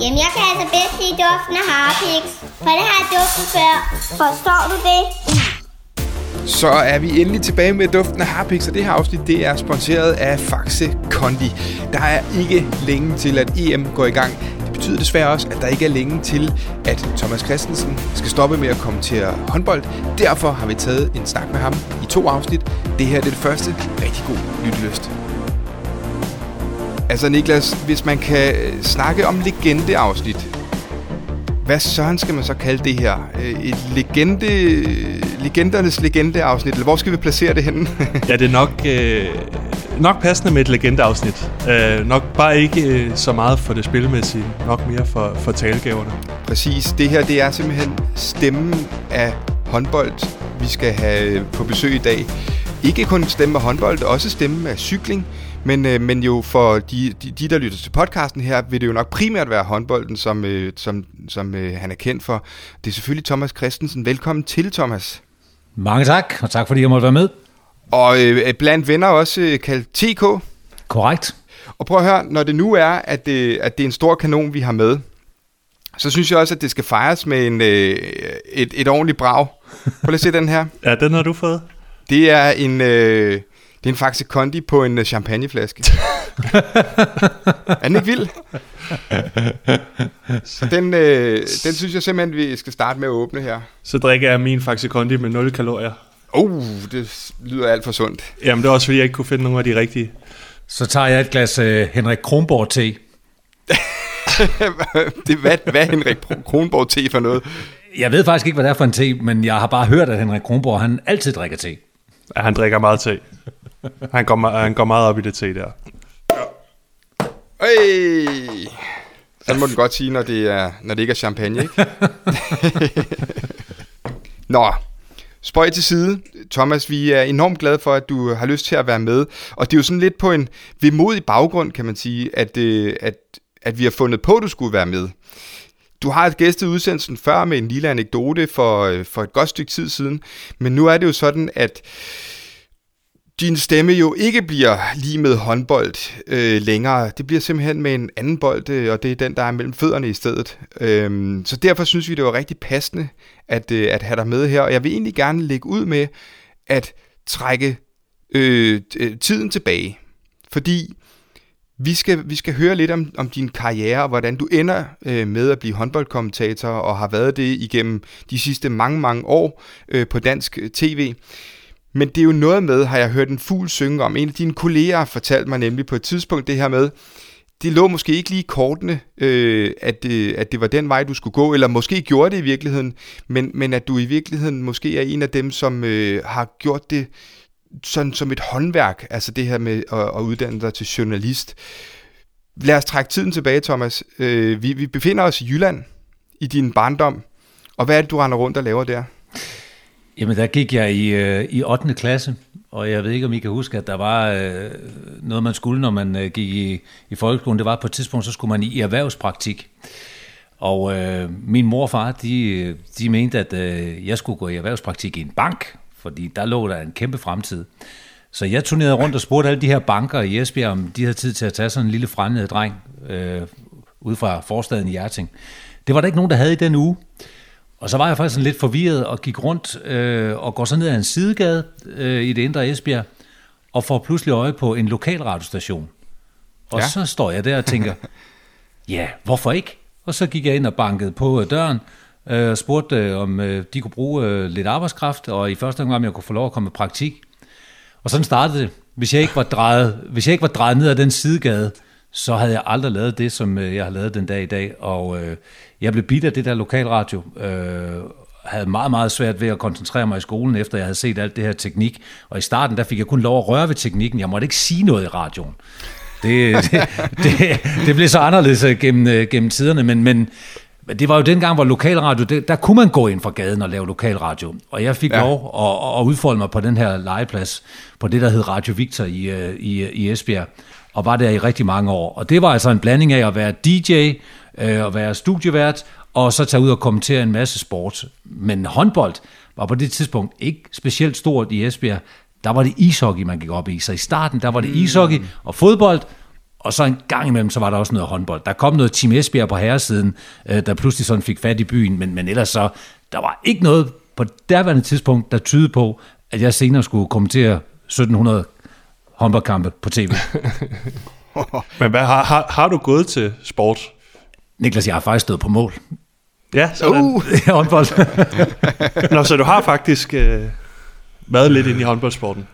Jamen, jeg kan altså bedst lide duften af harpiks, for det har jeg duftet før. Forstår du det? Så er vi endelig tilbage med duften af Harpix, og det her afsnit det er sponsoreret af Faxe Kondi. Der er ikke længe til, at EM går i gang. Det betyder desværre også, at der ikke er længe til, at Thomas Christensen skal stoppe med at kommentere håndbold. Derfor har vi taget en snak med ham i to afsnit. Det her det er det første. Rigtig god lyttelyst. Altså Niklas, hvis man kan snakke om legendeafsnit, hvad søren skal man så kalde det her? Øh, Et legende, legendernes legendeafsnit, eller hvor skal vi placere det henne? Ja, det er nok, øh, nok passende med et legendeafsnit. Øh, nok bare ikke øh, så meget for det spilmæssige, nok mere for, for talegaverne. Præcis. Det her, det er simpelthen stemmen af håndbold, vi skal have på besøg i dag. Ikke kun stemme af håndbold, også stemme af cykling. Men, øh, men jo for de, de, de, der lytter til podcasten her, vil det jo nok primært være håndbolden, som, øh, som, som øh, han er kendt for. Det er selvfølgelig Thomas Christensen. Velkommen til, Thomas. Mange tak, og tak fordi jeg måtte være med. Og øh, blandt venner også øh, kaldt TK. Korrekt. Og prøv at høre, når det nu er, at det, at det er en stor kanon, vi har med, så synes jeg også, at det skal fejres med en, øh, et, et ordentligt brag. Prøv lige at se den her. Ja, den har du fået. Det er en, øh, det er en Faxe Kondi på en øh, champagneflaske. er den ikke vild? Så den, øh, den synes jeg simpelthen, vi skal starte med at åbne her. Så drikker jeg min Faxe Kondi med 0 kalorier. Oh, det lyder alt for sundt. Jamen, det er også fordi, jeg ikke kunne finde nogen af de rigtige. Så tager jeg et glas øh, Henrik Kronborg te. det, hvad, hvad er Henrik Kronborg te for noget? Jeg ved faktisk ikke, hvad det er for en te, men jeg har bare hørt, at Henrik Kronborg han altid drikker te. Ja, han drikker meget te. Han går, han går meget op i det te der. Hey! Sådan må den godt sige, når det, er, når det ikke er champagne, ikke? Nå, spøj til side. Thomas, vi er enormt glade for, at du har lyst til at være med. Og det er jo sådan lidt på en vemodig baggrund, kan man sige, at, øh, at, at vi har fundet på, at du skulle være med. Du har gæstet udsendelsen før med en lille anekdote for, øh, for et godt stykke tid siden, men nu er det jo sådan, at din stemme jo ikke bliver lige med håndbold øh, længere. Det bliver simpelthen med en anden bold, øh, og det er den, der er mellem fødderne i stedet. Øhm, så derfor synes vi, det var rigtig passende at, øh, at have dig med her. Og jeg vil egentlig gerne lægge ud med at trække øh, øh tiden tilbage. Fordi vi skal, vi skal høre lidt om, om din karriere, og hvordan du ender øh, med at blive håndboldkommentator, og har været det igennem de sidste mange, mange år øh, på dansk øh, tv. Men det er jo noget med, har jeg hørt en fugl synge om. En af dine kolleger fortalte mig nemlig på et tidspunkt det her med, det lå måske ikke lige i kortene, øh, at, øh, at det var den vej, du skulle gå, eller måske gjorde det i virkeligheden, men, men at du i virkeligheden måske er en af dem, som øh, har gjort det sådan som et håndværk, altså det her med at, at uddanne dig til journalist. Lad os trække tiden tilbage, Thomas. Øh, vi, vi befinder os i Jylland i din barndom, og hvad er det, du render rundt og laver der? Jamen, der gik jeg i, øh, i 8. klasse, og jeg ved ikke, om I kan huske, at der var øh, noget, man skulle, når man øh, gik i, i folkeskolen. Det var på et tidspunkt, så skulle man i, erhvervspraktik. Og øh, min mor og far, de, de mente, at øh, jeg skulle gå i erhvervspraktik i en bank, fordi der lå der en kæmpe fremtid. Så jeg turnerede rundt og spurgte alle de her banker i Esbjerg, om de havde tid til at tage sådan en lille fremmed dreng øh, ud fra forstaden i Hjerting. Det var der ikke nogen, der havde i den uge. Og så var jeg faktisk sådan lidt forvirret og gik rundt øh, og går så ned ad en sidegade øh, i det indre Esbjerg og får pludselig øje på en lokal radiostation. Og Ja. så står jeg der og tænker, ja, hvorfor ikke? Og så gik jeg ind og bankede på øh, døren øh, og spurgte, øh, om øh, de kunne bruge øh, lidt arbejdskraft, og i første omgang, om jeg kunne få lov at komme i praktik. Og sådan startede det. Hvis jeg ikke var drejet, hvis jeg ikke var drejet ned ad den sidegade, så havde jeg aldrig lavet det, som øh, jeg har lavet den dag i dag. Og øh, jeg blev bidt af det der lokalradio. Øh, havde meget, meget svært ved at koncentrere mig i skolen, efter jeg havde set alt det her teknik. Og i starten, der fik jeg kun lov at røre ved teknikken. Jeg måtte ikke sige noget i radioen. Det, det, det, det blev så anderledes øh, gennem, øh, gennem tiderne, men, men men det var jo dengang, hvor lokalradio, det, der kunne man gå ind fra gaden og lave lokalradio. Og jeg fik Ja. lov at, at udfolde mig på den her legeplads, på det, der hed Radio Victor i, i, i Esbjerg, og var der i rigtig mange år. Og det var altså en blanding af at være DJ, øh, at være studievært, og så tage ud og kommentere en masse sport. Men håndbold var på det tidspunkt ikke specielt stort i Esbjerg. Der var det ishockey, man gik op i. Så i starten, der var det ishockey og fodbold, Og så en gang imellem, så var der også noget håndbold. Der kom noget Team Esbjerg på herresiden, øh, der pludselig sådan fik fat i byen, men, men ellers så, der var ikke noget på derværende tidspunkt, der tyder på, at jeg senere skulle kommentere 1700 håndboldkampe på tv. Men hvad, har, har, har du gået til sport? Niklas, jeg har faktisk stået på mål. Ja, sådan. Uh, håndbold. Nå, så du har faktisk øh, været lidt inde i håndboldsporten?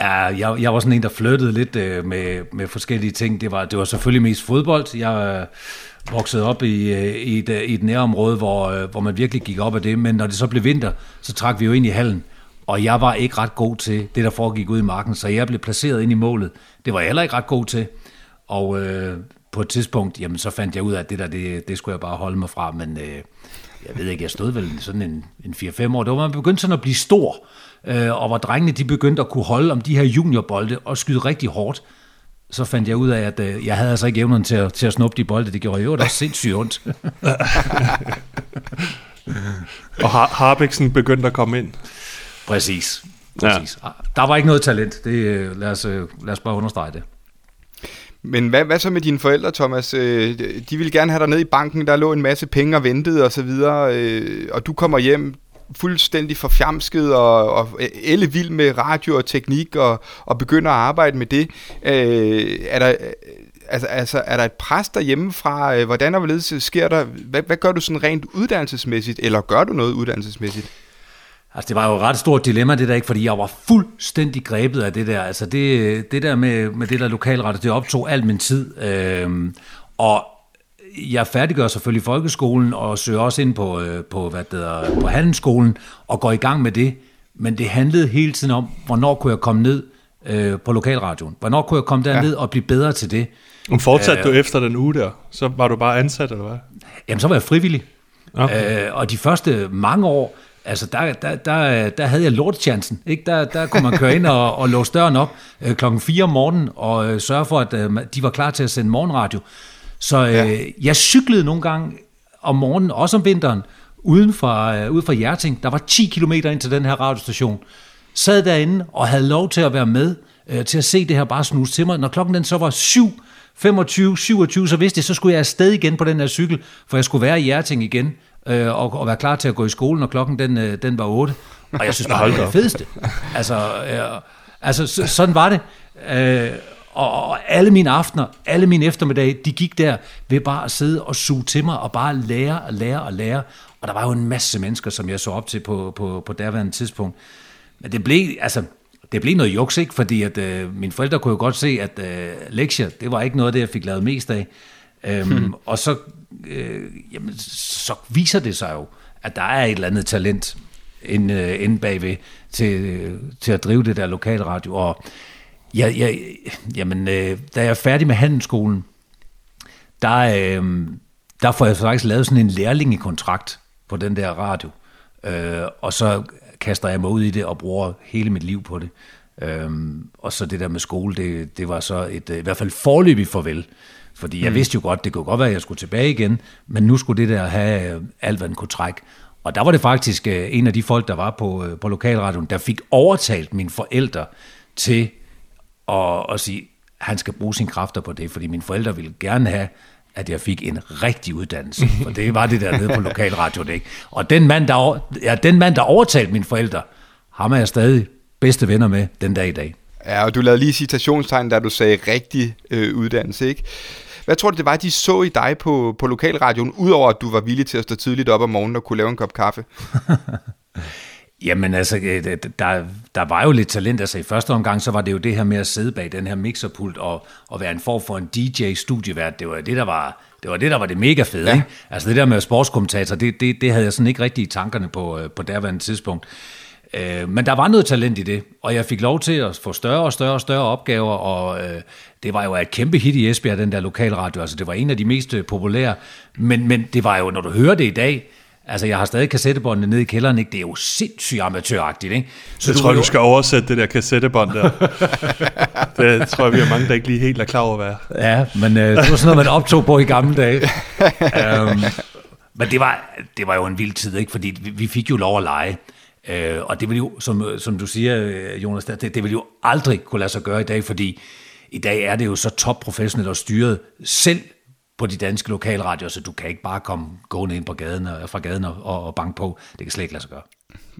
Ja, jeg, jeg var sådan en, der flyttede lidt øh, med, med forskellige ting. Det var, det var selvfølgelig mest fodbold. Jeg øh, voksede op i, øh, i, et, øh, i et nærområde, hvor, øh, hvor man virkelig gik op af det. Men når det så blev vinter, så trak vi jo ind i hallen. Og jeg var ikke ret god til det, der foregik ud i marken, så jeg blev placeret ind i målet. Det var jeg heller ikke ret god til. Og øh, på et tidspunkt, jamen, så fandt jeg ud af, at det der, det, det skulle jeg bare holde mig fra. Men øh, jeg ved ikke, jeg stod vel sådan en, en 4-5 år. Det var, man begyndte sådan at blive stor. Øh, og hvor drengene de begyndte at kunne holde om de her juniorbolde og skyde rigtig hårdt. Så fandt jeg ud af, at øh, jeg havde altså ikke evnen til at, til at snuppe de bolde. Det gjorde jo da sindssygt ondt. Og har Harbiksen begyndte at komme ind? Præcis. Præcis. Ja. Der var ikke noget talent. Det, øh, lad, os, øh, lad os bare understrege det. Men hvad, hvad så med dine forældre, Thomas? Øh, De ville gerne have dig ned i banken, der lå en masse penge og ventede og så videre, øh, og du kommer hjem fuldstændig forfjamsket og, og elle vild med radio og teknik og, og begynder at arbejde med det. Øh, er der, altså, altså, er der et pres derhjemmefra? Øh, Hvordan og hvorledes sker der? Hvad, hvad gør du sådan rent uddannelsesmæssigt, eller gør du noget uddannelsesmæssigt? Altså, det var jo et ret stort dilemma, det der ikke, fordi jeg var fuldstændig grebet af det der. Altså, det, det der med, med det der lokalret, det optog al min tid. Øhm, og jeg færdiggør selvfølgelig folkeskolen og søger også ind på, øh, på, hvad det hedder, på handelsskolen og går i gang med det. Men det handlede hele tiden om, hvornår kunne jeg komme ned øh, på lokalradioen? Hvornår kunne jeg komme derned ja. og blive bedre til det? Om fortsatte øh, du efter den uge der? Så var du bare ansat, eller hvad? Jamen, så var jeg frivillig. Okay. Øh, og de første mange år, altså der, der, der, der havde jeg lortchancen. Ikke? Der, der kunne man køre ind og, og låse døren op øh, klokken 4 om morgenen og øh, sørge for, at øh, de var klar til at sende morgenradio. Så øh, ja. jeg cyklede nogle gange om morgenen, også om vinteren, uden for, øh, ude fra Hjerting. Der var 10 km ind til den her radiostation. Sad derinde og havde lov til at være med, øh, til at se det her bare snuse til mig. Når klokken den så var 7, 25, 27, så vidste jeg, så skulle jeg afsted igen på den her cykel, for jeg skulle være i Hjerting igen, øh, og, og være klar til at gå i skole, når klokken den, øh, den var 8. Og jeg synes bare, det var det fedeste. Altså, øh, altså så, sådan var det. Øh, og, og alle mine aftener, alle mine eftermiddage, de gik der ved bare at sidde og suge til mig, og bare lære og lære og lære. Og der var jo en masse mennesker, som jeg så op til på, på, på derværende tidspunkt. Men det blev, altså, det blev noget juks, ikke? Fordi at, øh, mine forældre kunne jo godt se, at øh, lektier, det var ikke noget af det, jeg fik lavet mest af. Øhm, hmm. Og så, øh, jamen, så viser det sig jo, at der er et eller andet talent inde, øh, inde bagved til, øh, til at drive det der lokalradio. Og jeg, ja, jamen, øh, da jeg er færdig med handelsskolen, der, øh, der får jeg faktisk lavet sådan en lærlingekontrakt på den der radio. Øh, og så kaster jeg mig ud i det og bruger hele mit liv på det. Øhm, og så det der med skole, det, det var så et øh, i hvert fald forløbigt farvel. Fordi jeg mm. vidste jo godt, det kunne godt være, at jeg skulle tilbage igen, men nu skulle det der have øh, alt, hvad den kunne trække. Og der var det faktisk øh, en af de folk, der var på, øh, på lokalradioen, der fik overtalt mine forældre til og, og sige, at han skal bruge sine kræfter på det, fordi mine forældre ville gerne have, at jeg fik en rigtig uddannelse. Og det var det der nede på lokalradio, det ikke? Og den mand, der, ja, den mand, der overtalte mine forældre, ham er jeg stadig bedste venner med den dag i dag. Ja, og du lavede lige citationstegn, da du sagde rigtig øh, uddannelse, ikke? Hvad tror du, det var, de så i dig på, på lokalradioen, udover at du var villig til at stå tidligt op om morgenen og kunne lave en kop kaffe? Jamen altså, øh, der, der var jo lidt talent. Altså i første omgang, så var det jo det her med at sidde bag den her mixerpult og, og være en form for en DJ-studievært. Det var det, der var det, var det, der var det mega fede. Ja. Ikke? Altså det der med sportskommentator, det, det, det havde jeg sådan ikke rigtig i tankerne på, øh, på derværende tidspunkt. Øh, men der var noget talent i det, og jeg fik lov til at få større og større og større opgaver, og øh, det var jo et kæmpe hit i Esbjerg, den der lokalradio. Altså det var en af de mest populære, men, men det var jo, når du hører det i dag, Altså, jeg har stadig kassettebåndene nede i kælderen, ikke? Det er jo sindssygt amatøragtigt, ikke? Så jeg du tror, du skal oversætte det der kassettebånd der. det tror jeg, vi har mange, der ikke lige helt er klar over, hvad Ja, men øh, det var sådan noget, man optog på i gamle dage. um, men det var, det var jo en vild tid, ikke? Fordi vi, vi fik jo lov at lege. Uh, og det vil jo, som, som du siger, Jonas, det, det vil jo aldrig kunne lade sig gøre i dag, fordi I dag er det jo så topprofessionelt og styret selv på de danske lokalradioer, så du kan ikke bare komme gående ind på gaden og, fra gaden og, og banke på. Det kan slet ikke lade sig gøre.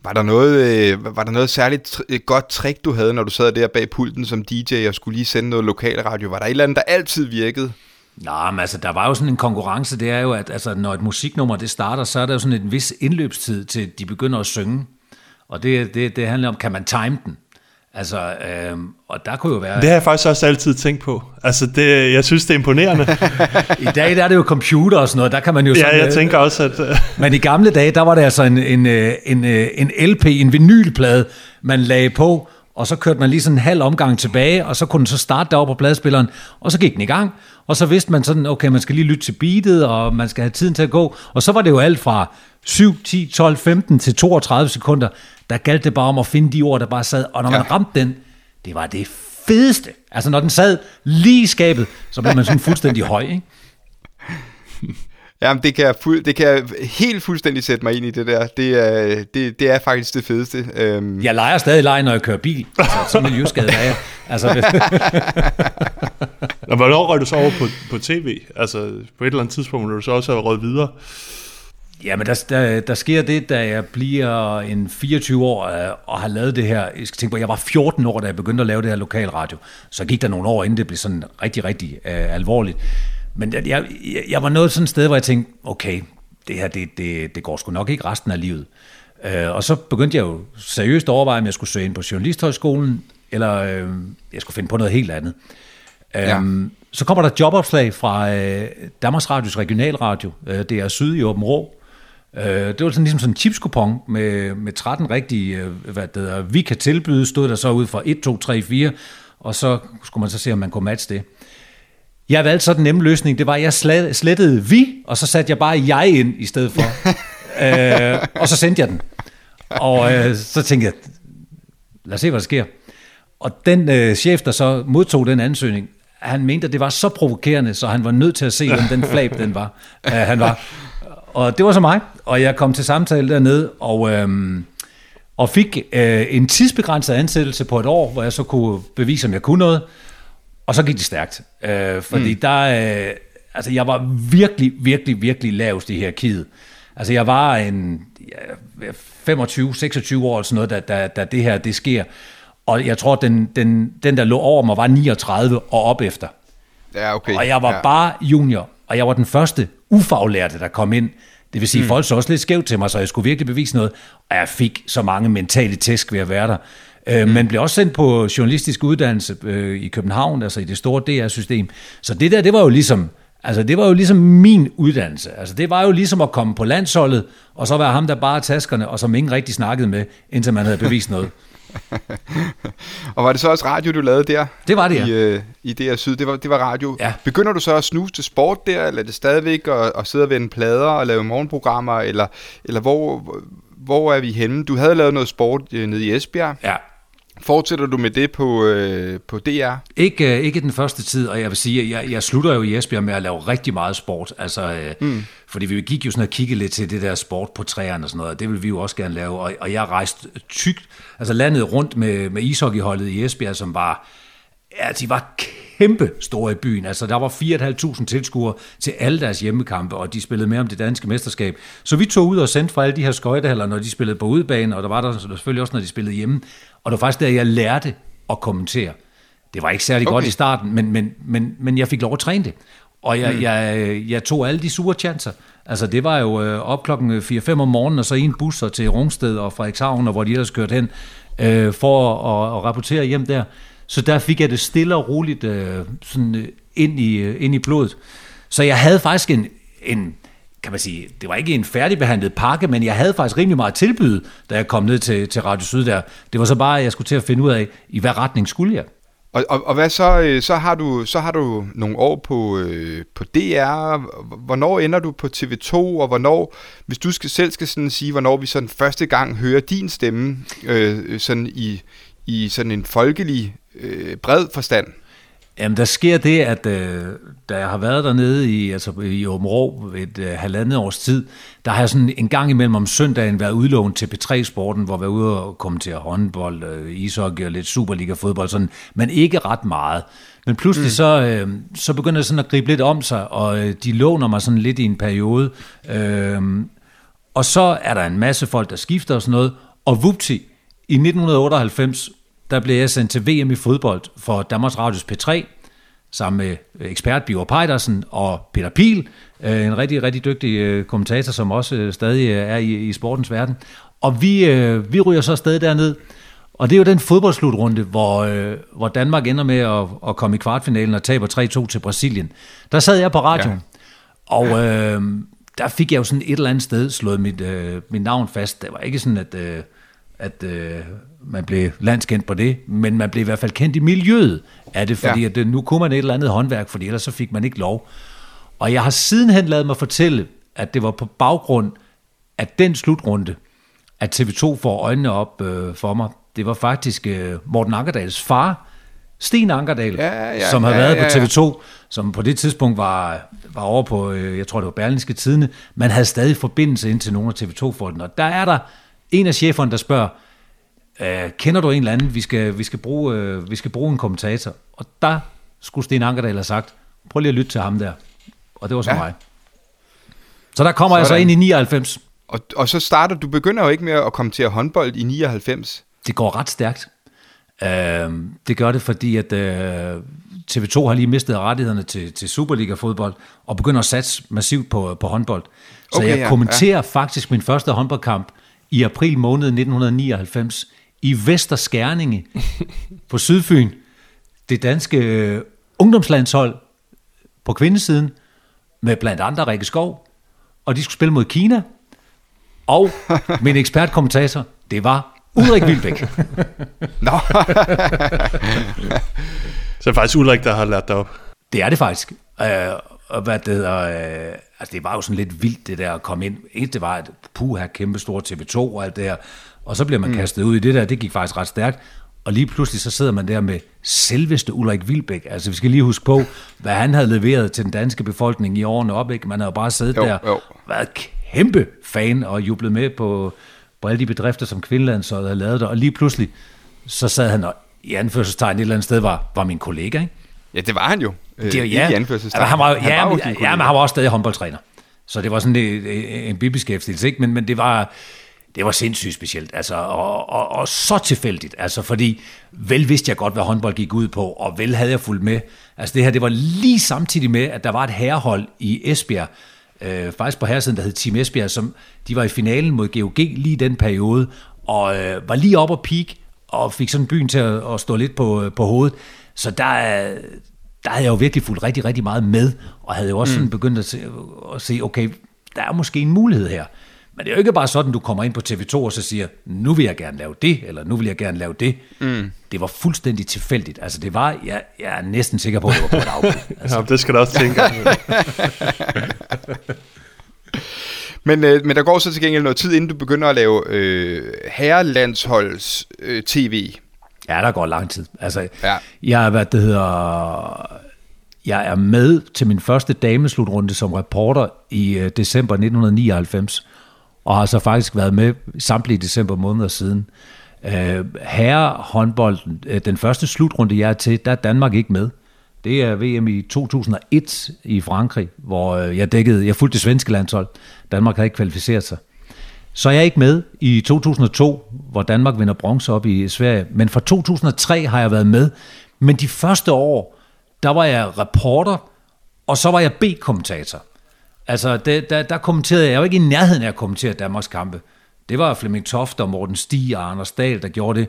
Var der noget, øh, var der noget særligt godt trick, du havde, når du sad der bag pulten som DJ og skulle lige sende noget lokalradio? Var der et eller andet, der altid virkede? Nå, men altså, der var jo sådan en konkurrence, det er jo, at altså, når et musiknummer det starter, så er der jo sådan en vis indløbstid til, de begynder at synge. Og det, det, det handler om, kan man time den? Altså, øh, og der kunne jo være... Det har jeg faktisk også altid tænkt på. Altså, det, jeg synes, det er imponerende. I dag der er det jo computer og sådan noget, der kan man jo sådan... ja, jeg øh, tænker også, at... Uh... Men i gamle dage, der var det altså en, en, øh, en, øh, en LP, en vinylplade, man lagde på, og så kørte man lige sådan en halv omgang tilbage, og så kunne den så starte deroppe på pladespilleren, og så gik den i gang, og så vidste man sådan, okay, man skal lige lytte til beatet, og man skal have tiden til at gå, og så var det jo alt fra 7, 10, 12, 15 til 32 sekunder, der galt det bare om at finde de ord, der bare sad, og når man Ja. ramte den, det var det fedeste. Altså når den sad lige i skabet, så blev man sådan fuldstændig høj, ikke? Jamen, det kan, jeg fuld, det kan jeg helt fuldstændig sætte mig ind i det der. Det er, det, det er faktisk det fedeste. Øhm, Jeg leger stadig leje, når jeg kører bil. Altså, så miljøskadet er jeg. Altså, Og hvornår røg du så over på, på tv? Altså, på et eller andet tidspunkt, når du så også har røget videre. Ja, men der, der, der sker det, da jeg bliver en 24 år øh, og har lavet det her. Jeg skal tænke på, jeg var 14 år, da jeg begyndte at lave det her lokalradio. Så gik der nogle år, inden det blev sådan rigtig, rigtig øh, alvorligt. Men jeg, jeg, jeg var nået sådan et sted, hvor jeg tænkte, okay, det her, det, det, det går sgu nok ikke resten af livet. Øh, og så begyndte jeg jo seriøst at overveje, om jeg skulle søge ind på Journalisthøjskolen, eller øh, jeg skulle finde på noget helt andet. Ja. Øhm, så kommer der jobopslag fra øh, Danmarks Radios regionalradio, øh, det er Syd i Åben Rå. Øh, det var sådan ligesom sådan en chipskupon med, med 13 rigtige, øh, hvad det hedder, vi kan tilbyde, stod der så ud fra 1, 2, 3, 4, og så skulle man så se, om man kunne matche det. Jeg valgte så den nemme løsning, det var, at jeg slet- slettede vi, og så satte jeg bare jeg ind i stedet for. øh, og så sendte jeg den. Og øh, så tænkte jeg, lad os se, hvad der sker. Og den øh, chef, der så modtog den ansøgning, han mente, at det var så provokerende, så han var nødt til at se, hvem den flab den var, øh, han var. Og det var så mig, og jeg kom til samtale dernede, og, øhm, og fik øh, en tidsbegrænset ansættelse på et år, hvor jeg så kunne bevise, om jeg kunne noget. Og så gik det stærkt, øh, fordi mm. der, øh, altså jeg var virkelig, virkelig, virkelig lavest i hierarkiet. Altså jeg var en ja, 25-26 år eller sådan noget, da, da, da det her det sker. Og jeg tror, den, den, den der lå over mig var 39 og op efter. ja, okay. Og jeg var ja. bare junior, og jeg var den første ufaglærte, der kom ind. Det vil sige, mm. folk så også lidt skævt til mig, så jeg skulle virkelig bevise noget. Og jeg fik så mange mentale tæsk ved at være der. Øh, mm. Men blev også sendt på journalistisk uddannelse øh, i København, altså i det store DR-system. Så det der, det var jo ligesom, altså det var jo ligesom min uddannelse. Altså det var jo ligesom at komme på landsholdet, og så være ham, der bare taskerne, og som ingen rigtig snakkede med, indtil man havde bevist noget. Og var det så også radio, du lavede der? Det var det, ja. I, øh, i DR Syd, det var, det var radio. Ja. Begynder du så at snuse til sport der, eller er det stadigvæk at, at sidde og vende plader og lave morgenprogrammer, eller, eller hvor, hvor er vi henne? Du havde lavet noget sport øh, nede i Esbjerg. Ja, Fortsætter du med det på, øh, på DR? Ikke, øh, ikke den første tid, og jeg vil sige, jeg, jeg slutter jo i Esbjerg med at lave rigtig meget sport. Altså, øh, mm. Fordi vi gik jo sådan og kiggede lidt til det der sport på træerne og sådan noget, og det vil vi jo også gerne lave. Og, og jeg rejste tygt, altså landet rundt med, med ishockeyholdet i Esbjerg, som var, ja, de var kæmpe store i byen. Altså, der var 4.500 tilskuere til alle deres hjemmekampe, og de spillede med om det danske mesterskab. Så vi tog ud og sendte fra alle de her skøjtehaller, når de spillede på udebane, og der var der selvfølgelig også, når de spillede hjemme. Og det var faktisk der, jeg lærte at kommentere. Det var ikke særlig okay. godt i starten, men, men, men, men jeg fik lov at træne det. Og jeg, mm. jeg, jeg tog alle de sure chancer. Altså det var jo øh, op klokken 4-5 om morgenen, og så i en bus og til Rungsted og Frederikshavn, og hvor de ellers kørte hen, øh, for at, at rapportere hjem der. Så der fik jeg det stille og roligt øh, sådan, øh, ind, i, øh, ind i blodet. Så jeg havde faktisk en, en, kan man sige, det var ikke en færdigbehandlet pakke, men jeg havde faktisk rimelig meget tilbyde, da jeg kom ned til, til Radio Syd der. Det var så bare, at jeg skulle til at finde ud af, i hvad retning skulle jeg. Og, og, og hvad så? Øh, så har du, så har du nogle år på, øh, på DR. Hvornår ender du på TV2, og hvornår, hvis du skal, selv skal sådan sige, hvornår vi sådan første gang hører din stemme øh, sådan i, i sådan en folkelig øh, bred forstand? Jamen, der sker det, at øh, da jeg har været dernede i, altså, i Åben Rå et øh, halvandet års tid, der har jeg sådan en gang imellem om søndagen været udlånt til P3-sporten, hvor jeg var ude og kommentere håndbold, øh, ishockey og lidt Superliga-fodbold, sådan, men ikke ret meget. Men pludselig mm. så, øh, så begynder det sådan at gribe lidt om sig, og øh, de låner mig sådan lidt i en periode. Øh, og så er der en masse folk, der skifter og sådan noget, og vupti, i 1998 der blev jeg sendt til VM i fodbold for Danmarks Radios P3, sammen med ekspert Biver Pejdersen og Peter Pil, øh, en rigtig, rigtig dygtig øh, kommentator, som også øh, stadig er i, i sportens verden. Og vi, vi ryger så stadig derned, og det er jo den fodboldslutrunde, hvor, hvor Danmark ender med at, at komme i kvartfinalen og taber 3-2 til Brasilien. Der sad jeg på radioen, ja. og øh, der fik jeg jo sådan et eller andet sted slået mit, øh, mit navn fast. Det var ikke sådan, at... Øh, at øh, man blev landskendt på det, men man blev i hvert fald kendt i miljøet af det, fordi ja. at, nu kunne man et eller andet håndværk, fordi ellers så fik man ikke lov. Og jeg har sidenhen lavet mig fortælle, at det var på baggrund af den slutrunde, at TV2 får øjnene op øh, for mig. Det var faktisk øh, Morten Ankerdals far, Sten Ankerdal, ja, ja, som havde ja, været ja, ja. på TV2, som på det tidspunkt var, var over på, øh, jeg tror det var Berlingske Tidene, man havde stadig forbindelse ind til nogle af TV2-folkene. Og der er der en af cheferne, der spørger, øh, kender du en eller anden, vi skal, vi, skal bruge, øh, vi skal bruge en kommentator. Og der skulle Sten Ankerdal have sagt, prøv lige at lytte til ham der. Og det var så ja. mig. Så der kommer Sådan. jeg så ind i 99. Og, og så starter, du begynder jo ikke med at kommentere håndbold i 99. Det går ret stærkt. Uh, det gør det, fordi at uh, TV2 har lige mistet rettighederne til, til Superliga-fodbold, og begynder at satse massivt på, på håndbold. Så okay, jeg kommenterer ja. faktisk min første håndboldkamp i april måned 1999 i Vesterskærninge på Sydfyn. Det danske øh, ungdomslandshold på kvindesiden med blandt andre Rikke Skov, og de skulle spille mod Kina. Og min ekspertkommentator, det var Ulrik Vilbæk. Nå. Så er det faktisk Ulrik, der har lært dig op. Det er det faktisk. Og hvad det hedder, uh, altså det var jo sådan lidt vildt det der at komme ind. Eneste var, at puha, kæmpe stor TV2 og alt det her. Og så bliver man mm. kastet ud i det der, det gik faktisk ret stærkt. Og lige pludselig så sidder man der med selveste Ulrik Vilbæk. Altså vi skal lige huske på, hvad han havde leveret til den danske befolkning i årene op. Ikke? Man havde jo bare siddet jo, der, jo. været kæmpe fan og jublet med på, på alle de bedrifter, som Kvindelandsholdet havde lavet der. Og lige pludselig, så sad han og i anførselstegn et eller andet sted var, var min kollega. Ikke? Ja, det var han jo. Det, øh, ja, i anførselstegn. Han var, han ja, var men, ja, men han var også stadig håndboldtræner. Så det var sådan en, en bibeskæftigelse, ikke? Men, men det var det var sindssygt specielt, altså, og, og, og så tilfældigt, altså, fordi vel vidste jeg godt, hvad håndbold gik ud på, og vel havde jeg fulgt med. Altså det her, det var lige samtidig med, at der var et herrehold i Esbjerg, øh, faktisk på herresiden, der hed Team Esbjerg, som de var i finalen mod GOG lige den periode, og øh, var lige op og peak, og fik sådan byen til at, at stå lidt på, på hovedet. Så der, der havde jeg jo virkelig fulgt rigtig, rigtig meget med, og havde jo også mm. sådan begyndt at se, at se, okay, der er måske en mulighed her. Men det er jo ikke bare sådan, du kommer ind på TV2 og så siger, nu vil jeg gerne lave det, eller nu vil jeg gerne lave det. Mm. Det var fuldstændig tilfældigt. Altså det var, jeg, jeg er næsten sikker på, at det var på et afbud. Altså. ja, det skal du også tænke. men, øh, men der går så til gengæld noget tid, inden du begynder at lave øh, herrelandsholds øh, tv. Ja, der går lang tid. Altså, ja. jeg, hvad det hedder, jeg er med til min første dameslutrunde som reporter i øh, december 1999, og har så faktisk været med samtlige december måneder siden. Øh, herre håndbold, øh, den første slutrunde, jeg er til, der er Danmark ikke med. Det er VM i 2001 i Frankrig, hvor øh, jeg dækkede, jeg fulgte det svenske landshold. Danmark havde ikke kvalificeret sig. Så er jeg ikke med i 2002, hvor Danmark vinder bronze op i Sverige. Men fra 2003 har jeg været med. Men de første år, der var jeg reporter, og så var jeg B-kommentator. Altså, det, der, der kommenterede jeg jo ikke i nærheden af at kommentere Danmarks kampe. Det var Flemming Toft og Morten Stig og Anders Dahl, der gjorde det.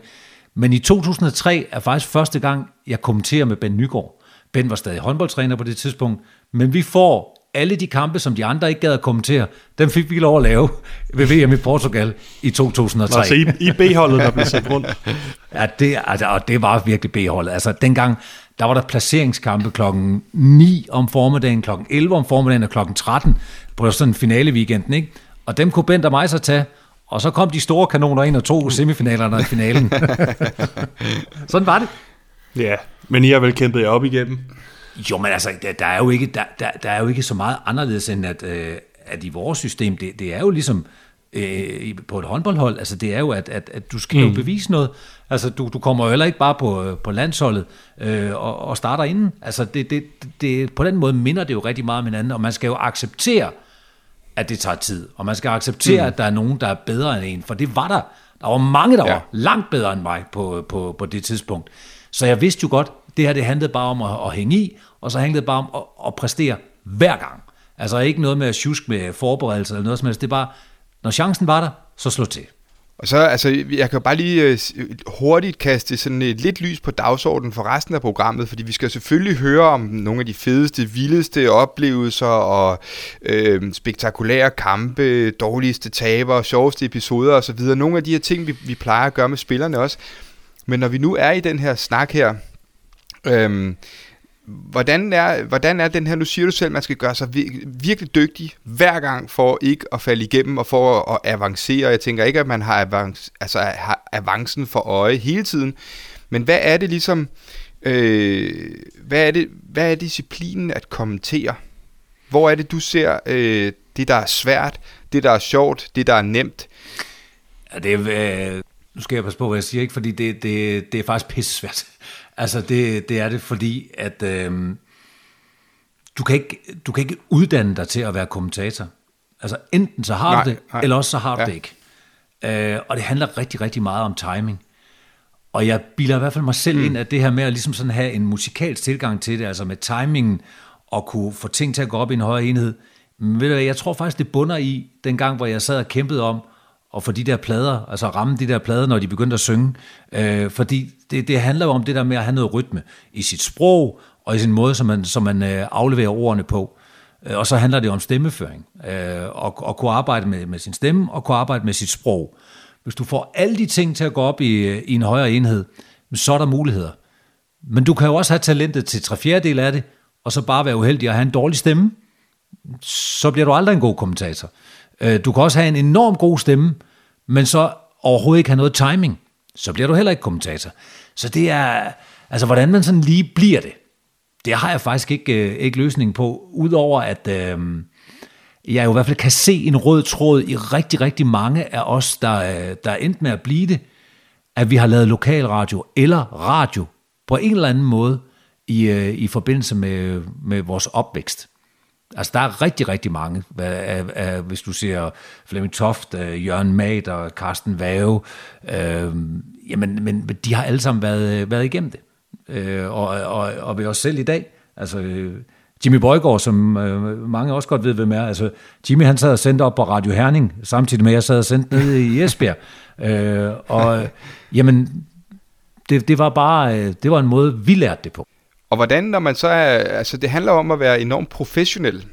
Men i 2003 er faktisk første gang, jeg kommenterer med Ben Nygaard. Ben var stadig håndboldtræner på det tidspunkt, men vi får alle de kampe, som de andre ikke gad at kommentere, dem fik vi lov at lave ved VM i Portugal i 2003. Altså i, i B-holdet, der blev sat rundt. ja, det, altså, og det var virkelig B-holdet. Altså dengang, der var der placeringskampe klokken 9 om formiddagen, klokken 11 om formiddagen og klokken 13 på sådan en finale weekenden, ikke? Og dem kunne Bent og mig så tage, og så kom de store kanoner ind og to semifinalerne i finalen. sådan var det. Ja, Men I har vel kæmpet jer op igennem? Jo, men altså, der, der, er, jo ikke, der, der, der er jo ikke så meget anderledes, end at, øh, at i vores system, det, det er jo ligesom øh, på et håndboldhold, altså det er jo, at, at, at du skal mm. jo bevise noget. Altså, du, du kommer jo heller ikke bare på, på landsholdet øh, og, og starter inden. Altså, det, det, det, på den måde minder det jo rigtig meget om hinanden, og man skal jo acceptere, at det tager tid, og man skal acceptere, mm. at der er nogen, der er bedre end en, for det var der. Der var mange, der ja. var langt bedre end mig på, på, på det tidspunkt. Så jeg vidste jo godt, det her det handlede bare om at, at hænge i, og så handlede det bare om at, at præstere hver gang. Altså ikke noget med at tjuske med forberedelser eller noget som helst. Det er bare, når chancen var der, så slå til. Og så, altså, jeg kan bare lige øh, hurtigt kaste sådan et lidt lys på dagsordenen for resten af programmet, fordi vi skal selvfølgelig høre om nogle af de fedeste, vildeste oplevelser og øh, spektakulære kampe, dårligste taber, sjoveste episoder osv. Nogle af de her ting, vi, vi plejer at gøre med spillerne også. Men når vi nu er i den her snak her, Øhm, Hvordan er, hvordan er den her, nu siger du selv, at man skal gøre sig virkelig dygtig hver gang for ikke at falde igennem og for at avancere. Jeg tænker ikke, at man har, avance, altså har avancen for øje hele tiden. Men hvad er det ligesom, øh, hvad, er det, hvad er disciplinen at kommentere? Hvor er det, du ser øh, det, der er svært, det, der er sjovt, det, der er nemt? Ja, det er, øh, nu skal jeg passe på, hvad jeg siger, ikke? fordi det, det, det er faktisk pisse svært. Altså, det, det er det, fordi at øh, du, kan ikke, du kan ikke uddanne dig til at være kommentator. Altså, enten så har nej, du det, nej. eller også så har du ja. det ikke. Øh, og det handler rigtig, rigtig meget om timing. Og jeg bilder i hvert fald mig selv mm. ind, at det her med at ligesom sådan have en musikalsk tilgang til det, altså med timingen, og kunne få ting til at gå op i en højere enhed, men ved du hvad, jeg tror faktisk, det bunder i den gang, hvor jeg sad og kæmpede om, og få de der plader, altså ramme de der plader, når de begyndte at synge. Øh, fordi det, det handler jo om det der med at have noget rytme i sit sprog, og i sin måde, som man, som man øh, afleverer ordene på. Øh, og så handler det om stemmeføring, øh, og, og kunne arbejde med, med sin stemme, og kunne arbejde med sit sprog. Hvis du får alle de ting til at gå op i, øh, i en højere enhed, så er der muligheder. Men du kan jo også have talentet til tre fjerdedel af det, og så bare være uheldig at have en dårlig stemme. Så bliver du aldrig en god kommentator. Øh, du kan også have en enorm god stemme, men så overhovedet ikke have noget timing. Så bliver du heller ikke kommentator. Så det er, altså hvordan man sådan lige bliver det, det har jeg faktisk ikke, øh, ikke løsning på, udover at øh, jeg jo i hvert fald kan se en rød tråd i rigtig, rigtig mange af os, der, øh, der endte med at blive det, at vi har lavet lokalradio eller radio på en eller anden måde i, i forbindelse med, med vores opvækst. Altså, der er rigtig, rigtig mange. Af, af, hvis du ser Flemming Toft, uh, Jørgen Mad og Carsten Vave, øh, jamen, men de har alle sammen været, været igennem det. Øh, og, og, og ved os selv i dag, altså Jimmy Bøjgaard, som øh, mange også godt ved, hvem er. Altså, Jimmy han sad og sendte op på Radio Herning, samtidig med, at jeg sad og sendte ned i Esbjerg. øh, og jamen, det, det var bare, øh, det var en måde, vi lærte det på. Og hvordan, når man så er, altså det handler om at være enormt professionel.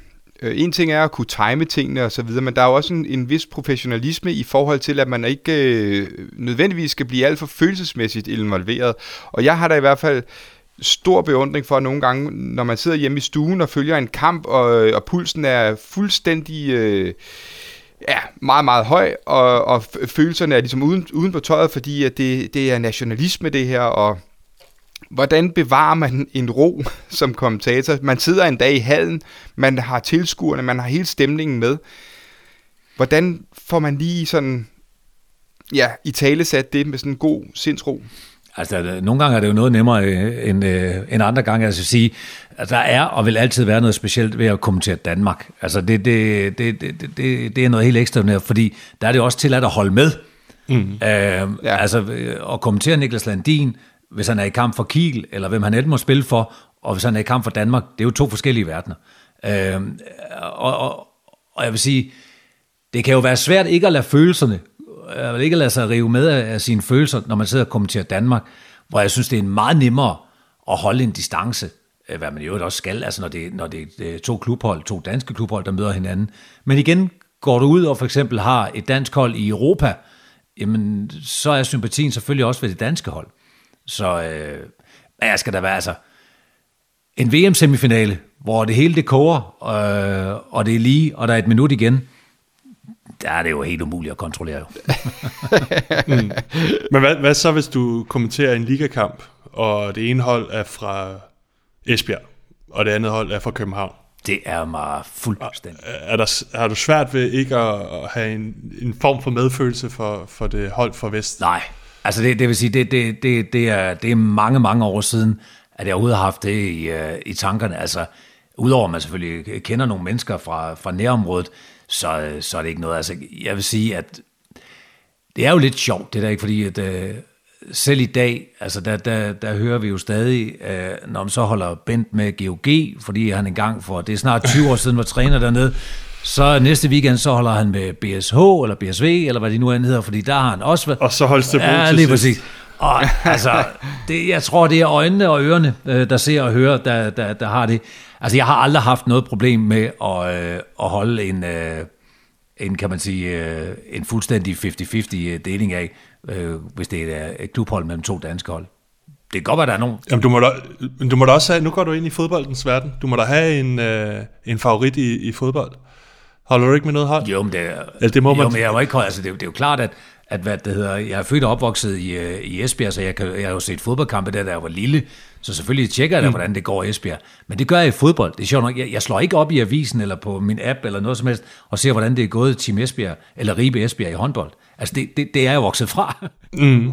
Øh, en ting er at kunne time tingene og så videre, men der er jo også en, en vis professionalisme i forhold til, at man ikke øh, nødvendigvis skal blive alt for følelsesmæssigt involveret. Og jeg har da i hvert fald stor beundring for nogle gange, når man sidder hjemme i stuen og følger en kamp, og, øh, og pulsen er fuldstændig... Øh, ja, meget, meget høj, og, og følelserne er ligesom uden, uden på tøjet, fordi at det, det er nationalisme det her, og Hvordan bevarer man en ro som kommentator? Man sidder en dag i hallen, man har tilskuerne, man har hele stemningen med. Hvordan får man lige sådan, ja, i tale sat det med sådan en god sindsro? Altså, nogle gange er det jo noget nemmere øh, end, øh, end andre gange. Altså at sige, at der er og vil altid være noget specielt ved at kommentere Danmark. Altså, det, det, det, det, det, det er noget helt ekstraordinært, fordi der er det også til at holde med. Mm. Øh, ja. Altså, at kommentere Niklas Landin, hvis han er i kamp for Kiel, eller hvem han end må spille for, og hvis han er i kamp for Danmark, det er jo to forskellige verdener. Øh, og, og, og jeg vil sige, det kan jo være svært ikke at lade følelserne, øh, ikke at lade sig rive med af, af sine følelser, når man sidder og kommenterer Danmark, hvor jeg synes, det er meget nemmere at holde en distance, øh, hvad man jo også skal, altså når det, når det er to klubhold, to danske klubhold, der møder hinanden. Men igen, går du ud og for eksempel har et dansk hold i Europa, jamen, så er sympatien selvfølgelig også ved det danske hold. Så øh, jeg skal da være altså en VM-semifinale, hvor det hele det koger, øh, og det er lige, og der er et minut igen. der er det jo helt umuligt at kontrollere. Jo. mm. Men hvad, hvad så, hvis du kommenterer en ligakamp, og det ene hold er fra Esbjerg, og det andet hold er fra København? Det er mig fuldstændig. Er der, har du svært ved ikke at, at have en, en form for medfølelse for, for det hold fra Vest? Nej, altså det, det vil sige, det, det, det, det, er, det er mange, mange år siden, at jeg overhovedet har haft det i, øh, i tankerne. Altså, udover at man selvfølgelig kender nogle mennesker fra, fra nærområdet, så, så er det ikke noget. Altså, jeg vil sige, at det er jo lidt sjovt, det der ikke, fordi at, øh, selv i dag, altså der, der, der hører vi jo stadig, øh, når man så holder Bent med GOG, fordi han engang for, det er snart 20 år siden, var træner dernede, så næste weekend, så holder han med BSH, eller BSV, eller hvad det nu end hedder, fordi der har han også været... Og så holdes det Ja, lige præcis. Og altså, det, jeg tror, det er øjnene og ørerne, øh, der ser og hører, der, der, der har det. Altså, jeg har aldrig haft noget problem med at, øh, at holde en, øh, en, kan man sige, øh, en fuldstændig 50-50 deling af, øh, hvis det er et klubhold mellem to danske hold. Det kan godt være, der er nogen. Jamen, du må, da, du må da også have, nu går du ind i fodboldens verden, du må da have en, øh, en favorit i, i fodbold. Holder du ikke med noget hold? Jo, men det, Eller det må jo, man... men jeg må ikke, altså det, det er jo klart, at, at hvad det hedder, jeg er født og opvokset i, øh, i Esbjerg, så jeg, kan, jeg har jo set fodboldkampe der, da jeg var lille, så selvfølgelig tjekker jeg da, mm. hvordan det går i Esbjerg. Men det gør jeg i fodbold. Det er sjovt nok. Jeg, jeg slår ikke op i avisen eller på min app eller noget som helst, og ser, hvordan det er gået Team Esbjerg eller Ribe Esbjerg i håndbold. Altså, det, det, det er jeg vokset fra. Mm.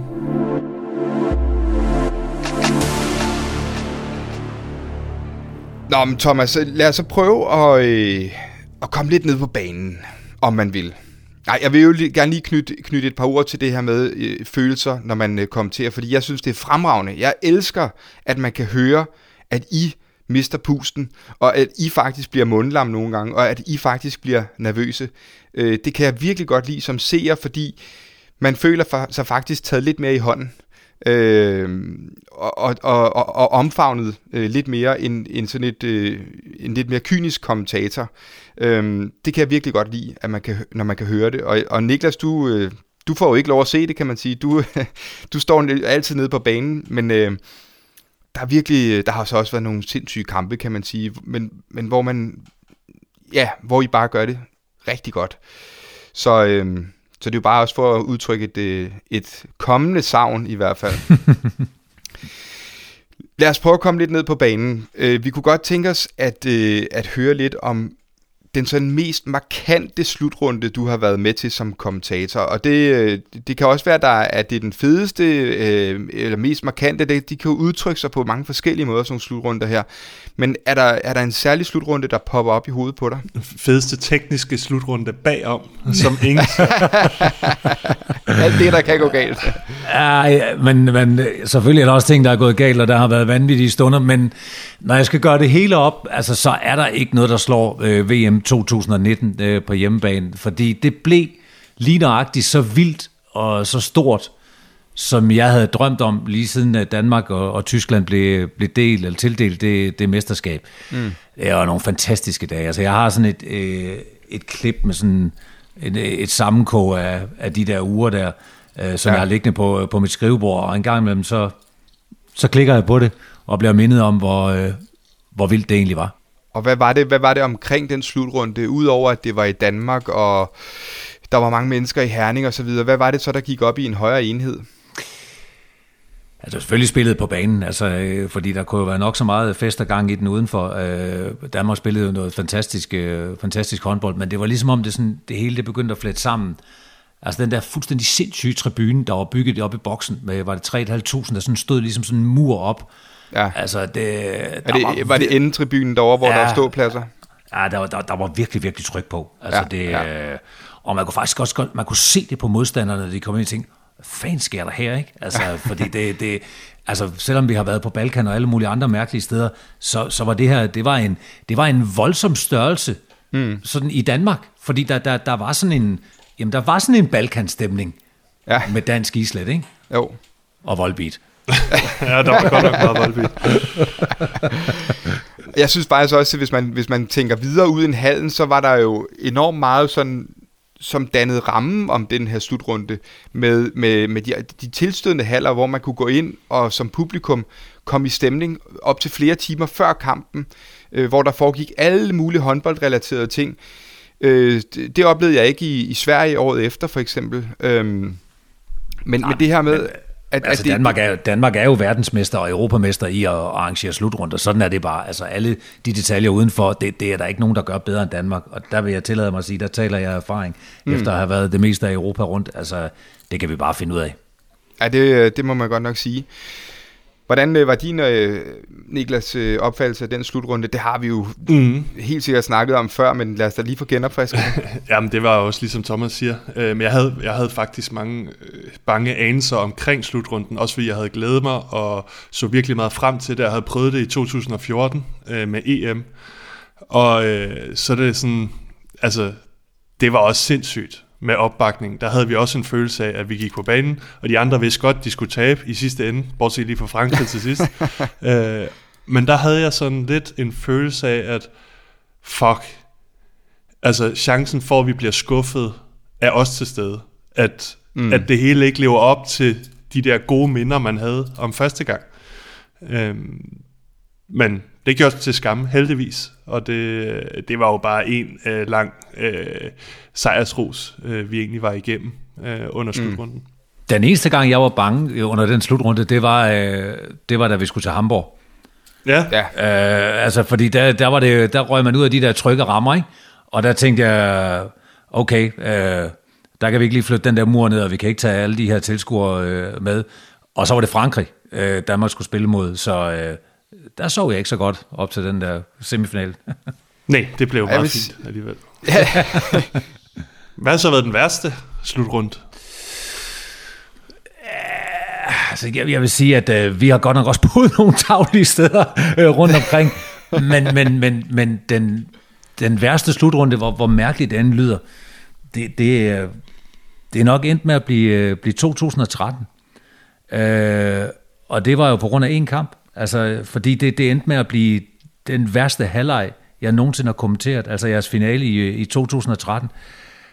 Nå, men Thomas, lad os så prøve at, øh, at komme lidt ned på banen, om man vil. Nej, jeg vil jo gerne lige knytte, knytte et par ord til det her med øh, følelser, når man øh, kommenterer, fordi jeg synes, det er fremragende. Jeg elsker, at man kan høre, at I mister pusten, og at I faktisk bliver mundlam nogle gange, og at I faktisk bliver nervøse. Øh, det kan jeg virkelig godt lide som seer, fordi man føler sig faktisk taget lidt mere i hånden. Øh, og, og, og, og omfavnet øh, lidt mere end, end sådan et øh, en lidt mere kynisk kommentator. Øh, det kan jeg virkelig godt lide, at man kan, når man kan høre det. Og, og Niklas, du, øh, du får jo ikke lov at se det, kan man sige. Du, du står altid nede på banen, men øh, der er virkelig, øh, der har så også været nogle sindssyge kampe, kan man sige, men, men hvor man, ja, hvor I bare gør det rigtig godt. Så, øh, så det er jo bare også for at udtrykke et, øh, et kommende savn i hvert fald. Lad os prøve at komme lidt ned på banen. Øh, vi kunne godt tænke os at, øh, at høre lidt om den sådan mest markante slutrunde, du har været med til som kommentator. Og det, øh, det kan også være, der, at det er den fedeste øh, eller mest markante. Det, de kan jo udtrykke sig på mange forskellige måder, sådan nogle slutrunder her. Men er der, er der en særlig slutrunde, der popper op i hovedet på dig? Fedeste tekniske slutrunde bagom, som ingen... Alt det, der kan gå galt. Ja, men, men selvfølgelig er der også ting, der er gået galt, og der har været vanvittige stunder, men når jeg skal gøre det hele op, altså, så er der ikke noget, der slår øh, VM 2019 øh, på hjemmebane, fordi det blev lige nøjagtigt så vildt og så stort, som jeg havde drømt om lige siden Danmark og, og Tyskland blev, blev delt eller tildelt det, det mesterskab. Mm. Det var nogle fantastiske dage. Altså, jeg har sådan et, øh, et klip med sådan et, et sammenkog af, af de der uger der, øh, som ja. jeg har liggende på, på mit skrivebord, og en gang imellem så, så klikker jeg på det, og bliver mindet om, hvor, øh, hvor vildt det egentlig var. Og hvad var det, hvad var det omkring den slutrunde, udover at det var i Danmark, og der var mange mennesker i Herning og så videre, hvad var det så, der gik op i en højere enhed? Altså selvfølgelig spillet på banen, altså, øh, fordi der kunne jo være nok så meget fest og gang i den udenfor. Øh, Danmark spillede jo noget fantastisk, øh, fantastisk håndbold, men det var ligesom om det, sådan, det hele det begyndte at flette sammen. Altså den der fuldstændig sindssyge tribune, der var bygget op i boksen, med var det 3.500, der sådan stod ligesom sådan en mur op. Ja. Altså det... Er det var, var det endetribunen derovre, hvor ja, der var ståpladser? Ja, der, der, der var virkelig, virkelig tryk på. Altså ja, det, ja. Øh, og man kunne faktisk også godt, man kunne se det på modstanderne, de kom ind og tænkte, fanden sker der her, ikke? Altså, fordi det, det, altså, selvom vi har været på Balkan og alle mulige andre mærkelige steder, så, så var det her, det var en, det var en voldsom størrelse, mm. sådan i Danmark, fordi der, der, der var sådan en, jamen, der var sådan en Balkanstemning ja. med dansk islet, ikke? Jo. Og voldbeat. Ja, der var godt nok meget voldbeat. Jeg synes faktisk også, at hvis man, hvis man tænker videre ud i en hallen, så var der jo enormt meget sådan som dannede rammen om den her slutrunde med, med, med de, de tilstødende haller, hvor man kunne gå ind og som publikum komme i stemning op til flere timer før kampen, øh, hvor der foregik alle mulige håndboldrelaterede ting. Øh, det, det oplevede jeg ikke i, i Sverige året efter, for eksempel. Øhm, men, men det her med... At, altså det, Danmark, er, Danmark er jo verdensmester og europamester i at arrangere slutrunder. Sådan er det bare. Altså alle de detaljer udenfor, det, det er der ikke nogen, der gør bedre end Danmark. Og der vil jeg tillade mig at sige, der taler jeg erfaring, mm. efter at have været det meste af Europa rundt. Altså det kan vi bare finde ud af. Ja, det, det må man godt nok sige. Hvordan øh, var din, øh, Niklas, øh, opfattelse af den slutrunde? Det har vi jo mm. helt sikkert snakket om før, men lad os da lige få genopfrisket. Jamen, det var også ligesom Thomas siger. Øh, men jeg havde, jeg havde faktisk mange øh, bange anelser omkring slutrunden, også fordi jeg havde glædet mig og så virkelig meget frem til det. Jeg havde prøvet det i 2014 øh, med EM. Og øh, så er det sådan, altså, det var også sindssygt med opbakning, der havde vi også en følelse af, at vi gik på banen, og de andre vidste godt, de skulle tabe i sidste ende, bortset lige fra Frankrig til sidst. øh, men der havde jeg sådan lidt en følelse af, at fuck, altså chancen for, at vi bliver skuffet, er også til stede. At, mm. at det hele ikke lever op til de der gode minder, man havde om første gang. Øh, men det gjorde til skam, heldigvis. Og det, det var jo bare en øh, lang øh, sejrsros, øh, vi egentlig var igennem øh, under mm. slutrunden. Mm. Den eneste gang, jeg var bange under den slutrunde, det var, øh, det var da vi skulle til Hamburg. Ja. ja. Øh, altså, fordi der, der, var det, der røg man ud af de der trygge rammer, ikke? Og der tænkte jeg, okay, øh, der kan vi ikke lige flytte den der mur ned, og vi kan ikke tage alle de her tilskuere øh, med. Og så var det Frankrig, øh, Danmark skulle spille mod, så øh, der så jeg ikke så godt op til den der semifinal. Nej, det blev meget fint alligevel. Hvad har så været den værste slutrunde? Altså, jeg, jeg vil sige, at øh, vi har godt nok også boet nogle taglige steder øh, rundt omkring, men, men, men, men den, den værste slutrunde, hvor, hvor mærkeligt den lyder, det, det, øh, det er nok endt med at blive, øh, blive 2013. Øh, og det var jo på grund af en kamp. Altså, fordi det, det endte med at blive den værste halvleg, jeg nogensinde har kommenteret, altså jeres finale i, i 2013.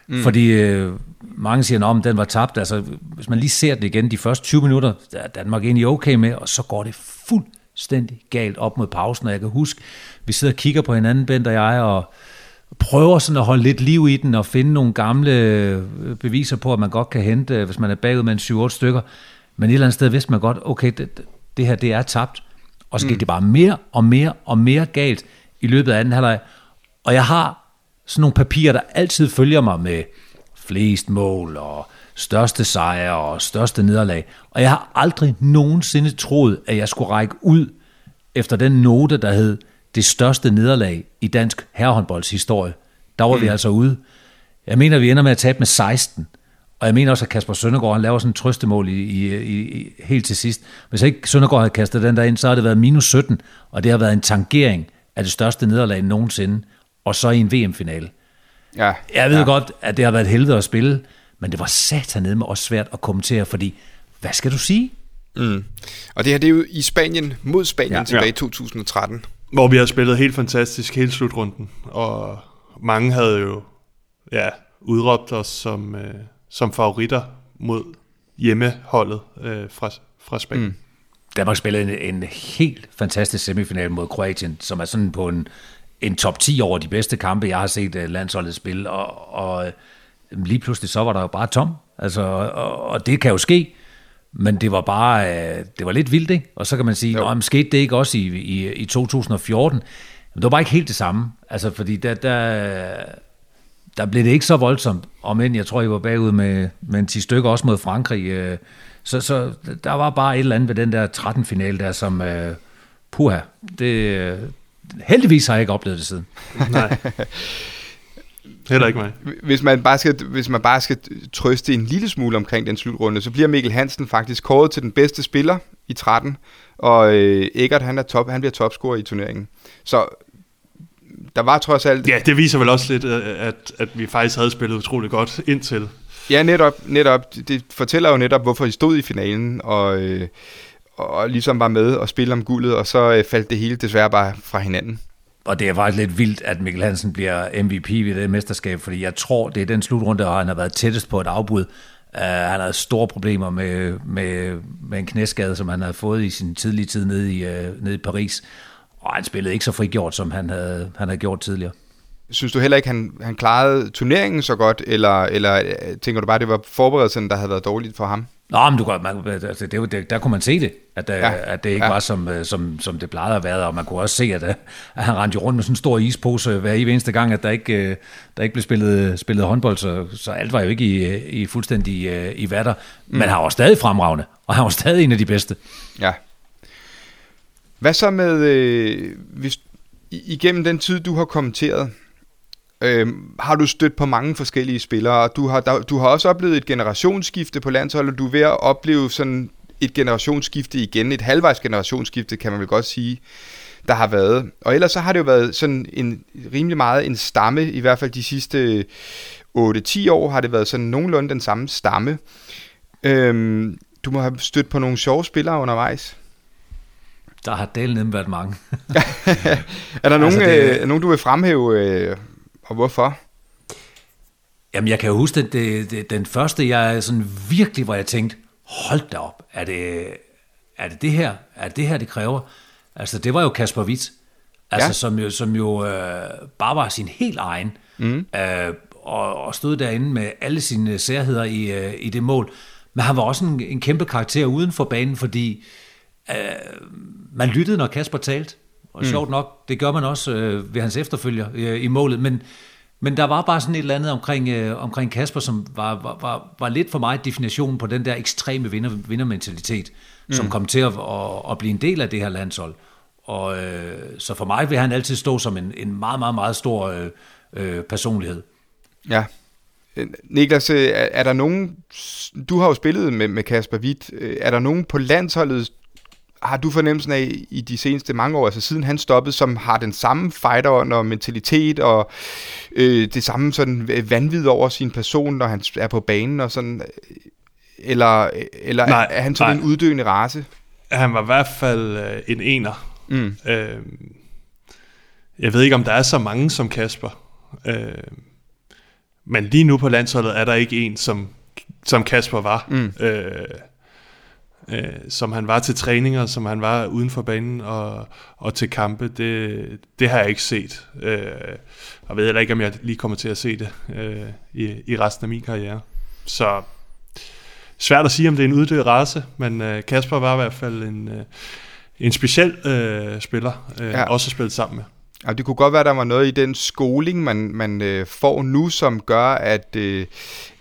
Mm. Fordi øh, mange siger, at den var tabt. Altså, hvis man lige ser det igen, de første 20 minutter, der er Danmark egentlig okay med, og så går det fuldstændig galt op mod pausen. Og jeg kan huske, vi sidder og kigger på hinanden, Bent og jeg, og prøver sådan at holde lidt liv i den, og finde nogle gamle øh, beviser på, at man godt kan hente, hvis man er bagud med en 7-8 stykker. Men et eller andet sted vidste man godt, okay, det, det her det er tabt. Og så gik mm. det bare mere og mere og mere galt i løbet af anden halvleg. Og jeg har sådan nogle papirer, der altid følger mig med flest mål og største sejre og største nederlag. Og jeg har aldrig nogensinde troet, at jeg skulle række ud efter den note, der hed det største nederlag i dansk herrehåndboldshistorie. Der var mm. vi altså ude. Jeg mener, vi ender med at tabe med 16. Og jeg mener også, at Kasper Søndergaard han laver sådan en trøstemål i, i, i, helt til sidst. Hvis ikke Søndergaard havde kastet den der ind, så har det været minus 17, og det har været en tangering af det største nederlag nogensinde, og så i en VM-finale. Ja, jeg ved ja. godt, at det har været et helvede at spille, men det var satan med også svært at kommentere, fordi hvad skal du sige? Mm. Og det her det er jo i Spanien, mod Spanien ja. tilbage i ja. 2013. Hvor vi har spillet helt fantastisk hele slutrunden, og mange havde jo ja, udråbt os som... Øh, som favoritter mod hjemmeholdet øh, fra, fra Spanien. Mm. Danmark spillede en, en helt fantastisk semifinal mod Kroatien, som er sådan på en, en top 10 over de bedste kampe, jeg har set uh, landsholdet spille, og, og uh, lige pludselig så var der jo bare tom, altså, og, og det kan jo ske, men det var bare, uh, det var lidt vildt, ikke? Og så kan man sige, at skete det ikke også i, i, i 2014? Men det var bare ikke helt det samme, altså fordi der, der, der blev det ikke så voldsomt, om end jeg tror, I var bagud med, med en 10 stykker, også mod Frankrig. Øh, så, så der var bare et eller andet ved den der 13-finale der, som uh, puha, det, heldigvis har jeg ikke oplevet det siden. Nej. Heller ikke mig. Hvis man, bare skal, hvis man bare skal trøste en lille smule omkring den slutrunde, så bliver Mikkel Hansen faktisk kåret til den bedste spiller i 13, og øh, Eggert, han, er top, han bliver topscorer i turneringen. Så der var trods alt... Ja, det viser vel også lidt, at, at vi faktisk havde spillet utrolig godt indtil. Ja, netop. netop. Det fortæller jo netop, hvorfor I stod i finalen, og, øh, og ligesom var med og spille om guldet, og så øh, faldt det hele desværre bare fra hinanden. Og det er faktisk lidt vildt, at Mikkel Hansen bliver MVP ved det mesterskab, fordi jeg tror, det er den slutrunde, hvor han har været tættest på et afbud. Uh, han havde store problemer med, med, med en knæskade, som han havde fået i sin tidlige tid nede i, uh, nede i Paris. Og han spillede ikke så frigjort, som han havde, han havde gjort tidligere. synes du heller ikke, han, han klarede turneringen så godt, eller, eller øh, tænker du bare, det var forberedelsen, der havde været dårligt for ham? Nå, men du kan, man, altså, det, det, der kunne man se det, at, ja. Ja. at det ikke Ja. var, som, øh, som, som det plejede at være, og man kunne også se, at, øh, at han rendte rundt med sådan en stor ispose hver eneste gang, at der ikke, øh, der ikke blev spillet, spillet håndbold, så, så alt var jo ikke i, øh, i fuldstændig øh, i vatter. Mm. Men han var stadig fremragende, og han var stadig en af de bedste. Ja. Hvad så med, øh, hvis, igennem den tid, du har kommenteret, øh, har du stødt på mange forskellige spillere, og du har, der, du har også oplevet et generationsskifte på landsholdet, og du er ved at opleve sådan et generationsskifte igen, et halvvejs generationsskifte, kan man vel godt sige, der har været. Og ellers så har det jo været sådan en rimelig meget en stamme, i hvert fald de sidste øh, 8-10 år har det været sådan nogenlunde den samme stamme. Øhm, du må have stødt på nogle sjove spillere undervejs. Der har delen nemt været mange. Er der nogen, Altså, det- øh, nogen du vil fremhæve, øh, og hvorfor? Jamen, jeg kan jo huske, at det, det, den første, jeg sådan virkelig, hvor jeg tænkte, hold da op, er det, er det det her, er det det her, det kræver? Altså, det var jo Kasper Witt, altså, ja. som jo, som jo øh, bare var sin helt egen, mm. øh, og, og stod derinde med alle sine særheder i, øh, i det mål. Men han var også en, en kæmpe karakter uden for banen, fordi øh, man lyttede, når Kasper talte. Og mm. sjovt nok, det gør man også øh, ved hans efterfølger øh, i målet. Men, men der var bare sådan et eller andet omkring, øh, omkring Kasper, som var, var, var, var lidt for mig definitionen på den der ekstreme vinder, vindermentalitet, mm. som kom til at, at, at blive en del af det her landshold. Og øh, så for mig vil han altid stå som en, en meget, meget, meget stor øh, øh, personlighed. Ja. Øh, Niklas, øh, er, er der nogen, du har jo spillet med, med Kasper Witt, øh, er der nogen på landsholdet, har du fornemmelsen af i de seneste mange år, altså siden han stoppede, som har den samme fighter og mentalitet og øh, det samme sådan vanvid over sin person, når han er på banen og sådan, øh, eller, eller Nej, er han sådan nej. en uddøende race? Han var i hvert fald øh, en ener. Mm. Øh, jeg ved ikke, om der er så mange som Kasper. Øh, men lige nu på landsholdet er der ikke en, som, som Kasper var. Mm. Øh, øh, som han var til træninger, som han var uden for banen og, og til kampe. Det, det har jeg ikke set. Øh, og ved heller ikke, om jeg lige kommer til at se det øh, i, i resten af min karriere. Så svært at sige, om det er en uddød race, men øh, Kasper var i hvert fald en, øh, en speciel øh, spiller, øh, Ja. ja. også at spille sammen med. Og det kunne godt være, der var noget i den skoling, man, man øh, får nu, som gør, at, øh,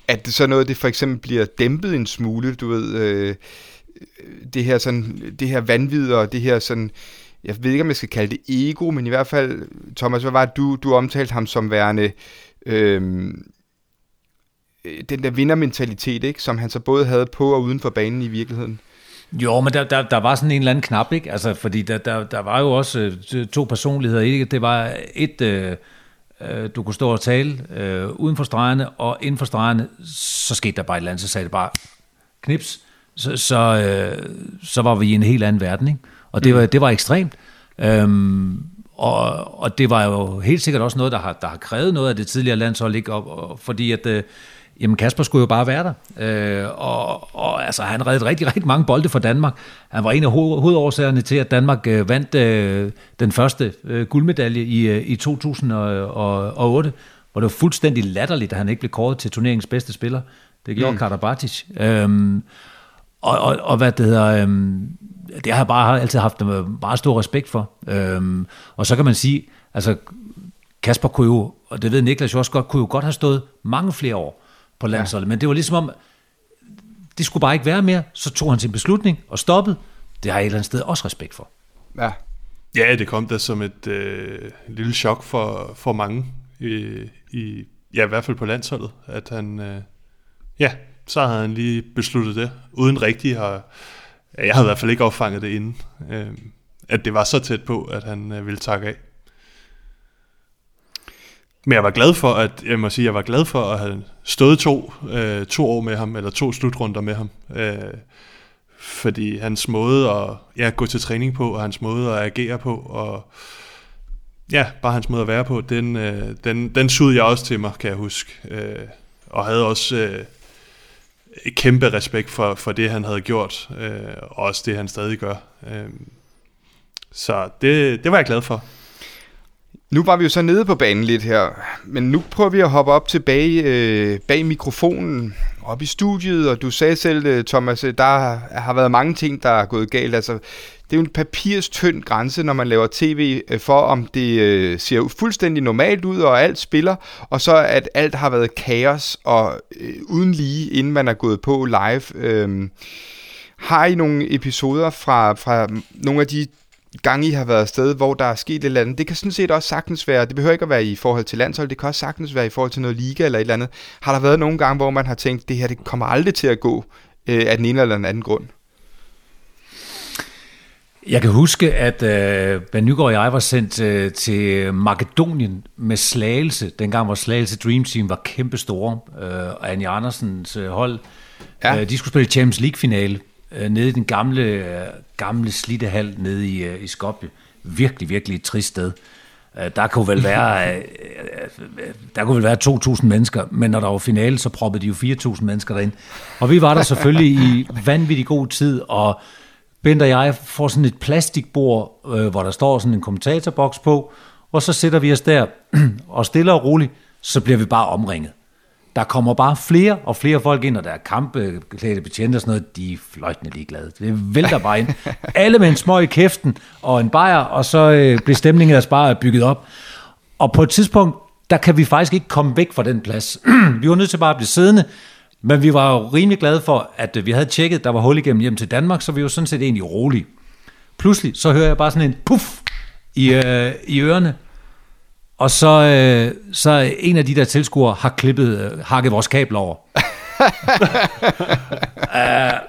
at det så noget, det for eksempel bliver dæmpet en smule, du ved, øh, det her sådan, det her vanvid og det her sådan, jeg ved ikke, om jeg skal kalde det ego, men i hvert fald, Thomas, hvad var det, du, du omtalte ham som værende, øhm, øh, den der vindermentalitet, ikke, som han så både havde på og uden for banen i virkeligheden. Jo, men der, der, der var sådan en eller anden knap, ikke? Altså, fordi der, der, der var jo også øh, to personligheder, ikke? Det var et, øh, øh, du kunne stå og tale øh, uden for stregerne, og inden for stregerne, så skete der bare et eller andet, så sagde det bare knips, så, så, øh, så var vi i en helt anden verden, ikke? Og det var, det var ekstremt. Øhm, og, og det var jo helt sikkert også noget, der har, der har krævet noget af det tidligere landshold, ikke? Og, og, fordi at, øh, jamen Kasper skulle jo bare være der. Øh, og, og altså, han reddede rigtig, rigtig mange bolde for Danmark. Han var en af hoved, hovedårsagerne til, at Danmark øh, vandt øh, den første øh, guldmedalje i, øh, i 2008, hvor det var fuldstændig latterligt, at han ikke blev kåret til turneringens bedste spiller. Det gjorde mm. Karabatic. Øhm, og, og, og hvad det hedder, øhm, det har jeg bare altid haft meget stor respekt for. Øhm, og så kan man sige, altså Kasper kunne jo, og det ved Niklas jo også godt, kunne jo godt have stået mange flere år på landsholdet, ja. men det var ligesom om, det skulle bare ikke være mere, så tog han sin beslutning og stoppede. Det har jeg et eller andet sted også respekt for. Ja, Ja, det kom da som et øh, lille chok for, for mange, i, i, ja i hvert fald på landsholdet, at han, øh, ja, så havde han lige besluttet det, uden rigtig at, ja, jeg havde i hvert fald ikke opfanget det inden, øh, at det var så tæt på, at han øh, ville takke af. Men jeg var glad for, at jeg må sige, jeg var glad for at have stået to, øh, to år med ham, eller to slutrunder med ham. Øh, fordi hans måde at ja, gå til træning på, og hans måde at agere på, og ja, bare hans måde at være på, den, øh, den, den sugede jeg også til mig, kan jeg huske. Øh, og havde også øh, kæmpe respekt for, for det, han havde gjort, øh, og også det, han stadig gør. Øh, så det, det var jeg glad for. Nu var vi jo så nede på banen lidt her, men nu prøver vi at hoppe op tilbage øh, bag mikrofonen, op i studiet, og du sagde selv, øh, Thomas, der har været mange ting, der er gået galt. Altså, det er jo en papirstynd grænse, når man laver tv, øh, for om det øh, ser fuldstændig normalt ud, og alt spiller, og så at alt har været kaos og øh, uden lige, inden man er gået på live. Øh, har I nogle episoder fra, fra nogle af de gange I har været afsted, hvor der er sket et eller andet. Det kan sådan set også sagtens være, det behøver ikke at være i forhold til landshold, det kan også sagtens være i forhold til noget liga eller et eller andet. Har der været nogle gange, hvor man har tænkt, det her det kommer aldrig til at gå øh, af den ene eller den anden grund? Jeg kan huske, at øh, Ben Nygaard og jeg var sendt øh, til Makedonien med Slagelse, dengang hvor Slagelse Dream Team var kæmpe store, øh, og Anja Andersens øh, hold. Ja. Øh, de skulle spille Champions League-finale øh, nede i den gamle, øh, gamle slidte nede i, øh, i Skopje. Virkelig, virkelig et trist sted. Øh, der kunne vel være, øh, øh, der kunne vel være 2.000 mennesker, men når der var finale, så proppede de jo 4.000 mennesker derind. Og vi var der selvfølgelig i vanvittig god tid, og Bent og jeg får sådan et plastikbord, øh, hvor der står sådan en kommentatorboks på, og så sætter vi os der, og stille og roligt, så bliver vi bare omringet. Der kommer bare flere og flere folk ind, og der er kampeklædte betjente og sådan noget, de er fløjtende ligeglade. Det vælter bare ind. Alle med en små i kæften og en bajer, og så øh, bliver stemningen altså bare bygget op. Og på et tidspunkt, der kan vi faktisk ikke komme væk fra den plads. vi var nødt til bare at blive siddende, men vi var jo rimelig glade for, at øh, vi havde tjekket, der var hul igennem hjem til Danmark, så vi var sådan set egentlig rolige. Pludselig så hører jeg bare sådan en puff i, øh, i ørerne, og så, øh, så en af de der tilskuere har klippet, øh, hakket vores kabel over. uh,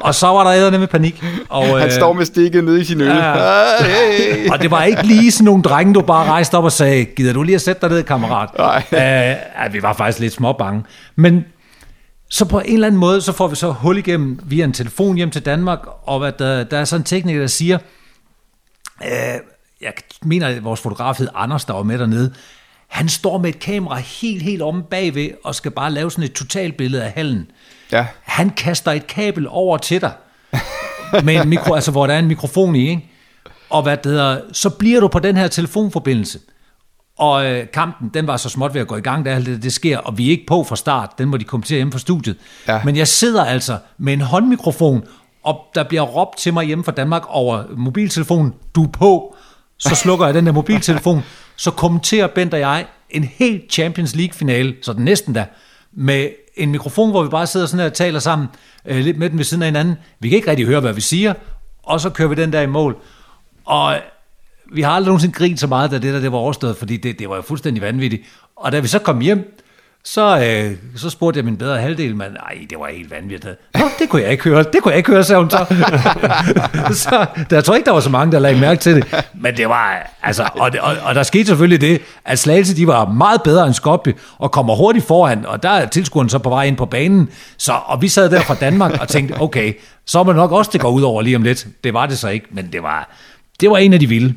og så var der æderne med panik. Og, Han øh, står med stikket nede i sin øl. Uh, hey. og det var ikke lige sådan nogle drenge, du bare rejste op og sagde, gider du lige at sætte dig ned, kammerat? Uh, uh, vi var faktisk lidt små bange. Men så på en eller anden måde, så får vi så hul igennem via en telefon hjem til Danmark, og hvad der, der er sådan en tekniker, der siger, øh, jeg mener, at vores fotograf hed Anders, der var med dernede, han står med et kamera helt, helt omme bagved, og skal bare lave sådan et totalbillede af hallen. Ja. Han kaster et kabel over til dig, med en mikro, altså hvor der er en mikrofon i, ikke? Og hvad det hedder, så bliver du på den her telefonforbindelse. Og øh, kampen, den var så småt ved at gå i gang, da alt det, det sker, og vi er ikke på fra start, den må de kommentere hjemme fra studiet. Ja. Men jeg sidder altså med en håndmikrofon, og der bliver råbt til mig hjemme fra Danmark over mobiltelefonen, du er på, så slukker jeg den der mobiltelefon, så kommenterer Bent og jeg en helt Champions League-finale, så den næsten da, med en mikrofon, hvor vi bare sidder sådan her og taler sammen, øh, lidt med den ved siden af hinanden. Vi kan ikke rigtig høre, hvad vi siger, og så kører vi den der i mål. Og vi har aldrig nogensinde grint så meget, da det der det var overstået, fordi det, det var jo fuldstændig vanvittigt. Og da vi så kom hjem, så, øh, så spurgte jeg min bedre halvdel, men nej, det var helt vanvittigt. Nå, det kunne jeg ikke høre, det kunne jeg ikke høre, sagde hun så. så der, jeg tror ikke, der var så mange, der lagde mærke til det. Men det var, altså, og, og, og der skete selvfølgelig det, at Slagelse, de var meget bedre end Skopje, og kommer hurtigt foran, og der er tilskueren så på vej ind på banen. Så, og vi sad der fra Danmark og tænkte, okay, så må nok også det går ud over lige om lidt. Det var det så ikke, men det var, det var en af de vilde.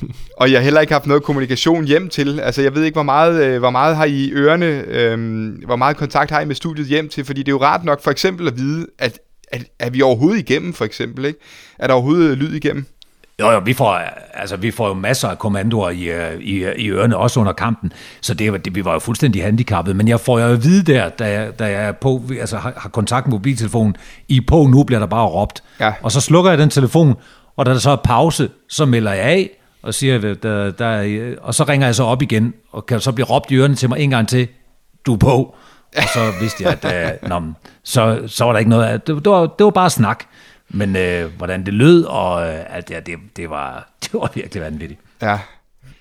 og jeg har heller ikke haft noget kommunikation hjem til. Altså, jeg ved ikke, hvor meget, øh, hvor meget har I i ørerne, øh, hvor meget kontakt har I med studiet hjem til, fordi det er jo rart nok for eksempel at vide, at, at er vi overhovedet igennem, for eksempel, ikke? Er der overhovedet lyd igennem? Jo, jo, vi får, altså, vi får jo masser af kommandoer i, øh, i, i ørerne, også under kampen, så det, det, vi var jo fuldstændig handicappet, men jeg får jo at vide der, da jeg, da jeg er på, altså, har, har kontakt med mobiltelefonen, i på nu bliver der bare råbt, ja. og så slukker jeg den telefon, og da der så er pause, så melder jeg af, og siger, der, der, og så ringer jeg så op igen, og kan så blive råbt i ørerne til mig en gang til, du er på. Og så vidste jeg, at uh, nå, så, så var der ikke noget, det, det, var, det var bare snak. Men uh, hvordan det lød, og uh, alt det, det, det, var, det var virkelig vanvittigt. Ja,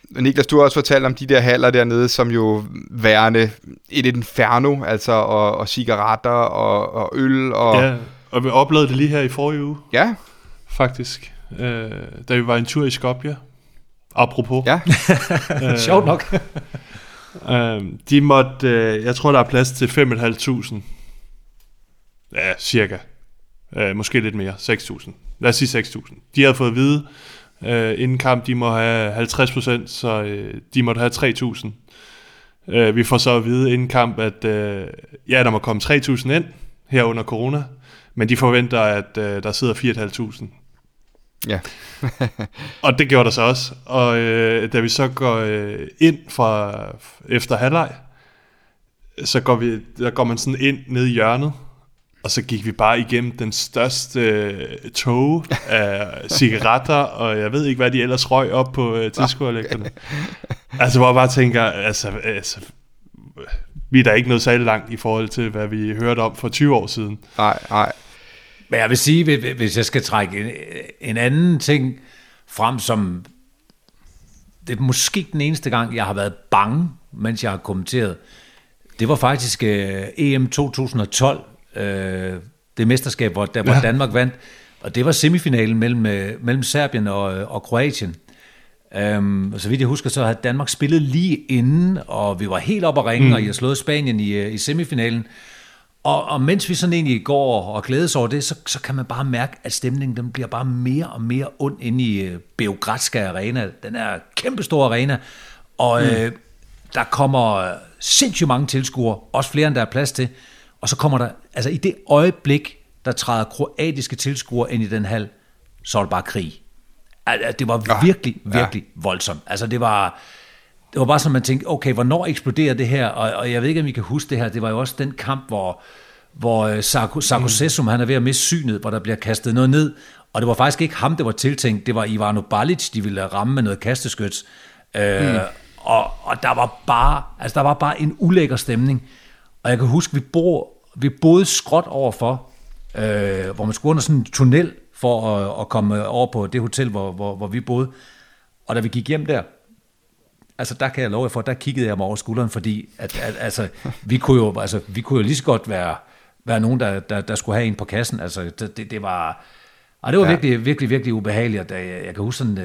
Niklas, du har også fortalt om de der haller dernede, som jo værende et inferno, altså, og, og cigaretter og, og øl. Og... Ja, og vi oplevede det lige her i forrige uge. Ja. Faktisk. Øh, da vi var en tur i Skopje, Apropos. Ja. øh, Sjovt nok. øh, de måtte, øh, jeg tror der er plads til 5.500. Ja, cirka. Øh, måske lidt mere. 6.000. Lad os sige 6.000. De havde fået at vide, øh, inden kamp, de må have 50%, så øh, de måtte have 3.000. Øh, vi får så at vide inden kamp, at øh, ja, der må komme 3.000 ind her under corona, men de forventer, at øh, der sidder 4.500. Ja. og det gjorde der så også. Og øh, da vi så går øh, ind fra efter halvleg, så går, vi, der går man sådan ind ned i hjørnet, og så gik vi bare igennem den største øh, tog af cigaretter, og jeg ved ikke, hvad de ellers røg op på øh, tilskuerlægterne. Altså, hvor jeg bare tænker, altså, altså, vi er da ikke noget særligt langt i forhold til, hvad vi hørte om for 20 år siden. Nej, nej. Men jeg vil sige, hvis jeg skal trække en, en anden ting frem, som det er måske den eneste gang, jeg har været bange, mens jeg har kommenteret, det var faktisk uh, EM 2012, uh, det mesterskab, hvor, der, hvor ja. Danmark vandt, og det var semifinalen mellem, uh, mellem Serbien og, og Kroatien. Um, og så vidt jeg husker, så havde Danmark spillet lige inden, og vi var helt op at ringe, mm. og har slået Spanien i, i semifinalen. Og, og mens vi sådan egentlig går og glædes over det, så, så kan man bare mærke, at stemningen den bliver bare mere og mere ond inde i uh, Beogradska Arena. Den er kæmpestor arena, og mm. øh, der kommer sindssygt mange tilskuere, også flere end der er plads til. Og så kommer der, altså i det øjeblik, der træder kroatiske tilskuere ind i den hal, så er det bare krig. Altså, det var virkelig, virkelig ja. voldsomt. Altså det var, det var bare sådan, man tænkte, okay, hvornår eksploderer det her? Og, og jeg ved ikke, om I kan huske det her, det var jo også den kamp, hvor, hvor Sarko øh, Sessum, mm. han er ved at miste synet, hvor der bliver kastet noget ned, og det var faktisk ikke ham, det var tiltænkt, det var Ivano Balic, de ville ramme med noget kasteskyts. Øh, mm. og, og der var bare, altså der var bare en ulækker stemning. Og jeg kan huske, vi, bor, vi boede skråt overfor, øh, hvor man skulle under sådan en tunnel for at, at komme over på det hotel, hvor, hvor, hvor vi boede. Og da vi gik hjem der, altså der kan jeg love jer for, der kiggede jeg mig over skulderen, fordi at, at, altså, vi, kunne jo, altså, vi kunne jo lige så godt være, være nogen, der, der, der skulle have en på kassen. Altså, det, det, det var... Og det var ja. virkelig, virkelig, virkelig ubehageligt. Da jeg, jeg kan huske sådan,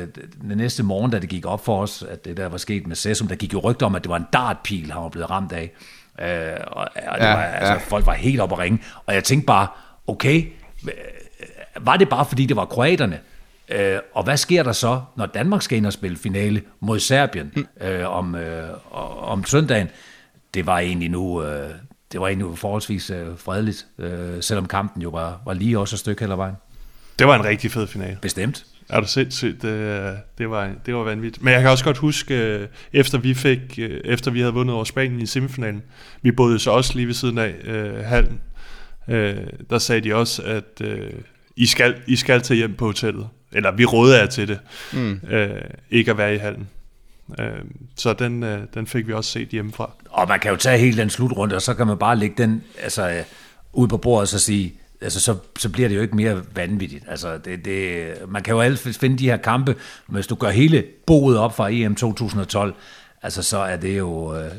den næste morgen, da det gik op for os, at det der var sket med Sessum, der gik jo rygter om, at det var en dartpil, han var blevet ramt af. Øh, og, og det ja, var, altså, ja. folk var helt op at ringe. Og jeg tænkte bare, okay, var det bare fordi, det var kroaterne? Øh, og hvad sker der så, når Danmark skal ind og spille finale mod Serbien mm. øh, om, øh, om søndagen? Det var egentlig nu, øh, det var egentlig forholdsvis øh, fredeligt, øh, selvom kampen jo var, var lige også et stykke hele vejen. Det var en rigtig fed finale. Bestemt. Er du sindssygt? Det, det, var, det var vanvittigt. Men jeg kan også godt huske, øh, efter vi fik, øh, efter vi havde vundet over Spanien i semifinalen, vi boede så også lige ved siden af øh, hallen, øh, der sagde de også, at øh, I, skal, I skal tage hjem på hotellet eller vi råder jer til det, mm. øh, ikke at være i hallen. Øh, så den, øh, den fik vi også set hjemmefra. Og man kan jo tage hele den slutrunde, og så kan man bare lægge den altså, øh, ud på bordet og så sige, altså, så, så bliver det jo ikke mere vanvittigt. Altså, det, det, man kan jo altid finde de her kampe, men hvis du gør hele boet op fra EM 2012, altså så er det jo, øh,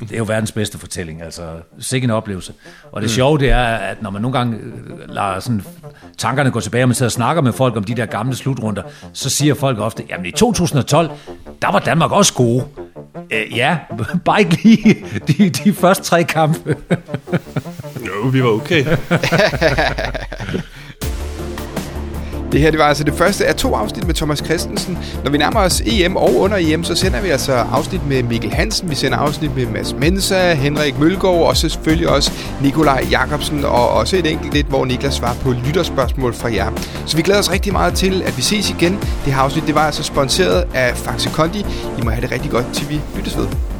det er jo verdens bedste fortælling. Altså, sikke en oplevelse. Og det sjove, det er, at når man nogle gange øh, lader sådan, tankerne gå tilbage, og man sidder og snakker med folk om de der gamle slutrunder, så siger folk ofte, jamen i 2012, der var Danmark også gode. Øh, ja, bare ikke lige de, de første tre kampe. jo, vi var okay. Det her det var altså det første af to afsnit med Thomas Christensen. Når vi nærmer os EM og under EM, så sender vi altså afsnit med Mikkel Hansen, vi sender afsnit med Mads Mensa, Henrik Mølgaard og så selvfølgelig også Nikolaj Jakobsen og også et enkelt lidt, hvor Niklas svarer på lytterspørgsmål fra jer. Så vi glæder os rigtig meget til, at vi ses igen. Det her afsnit det var altså sponsoreret af Faxe Kondi. I må have det rigtig godt, til vi lyttes ved.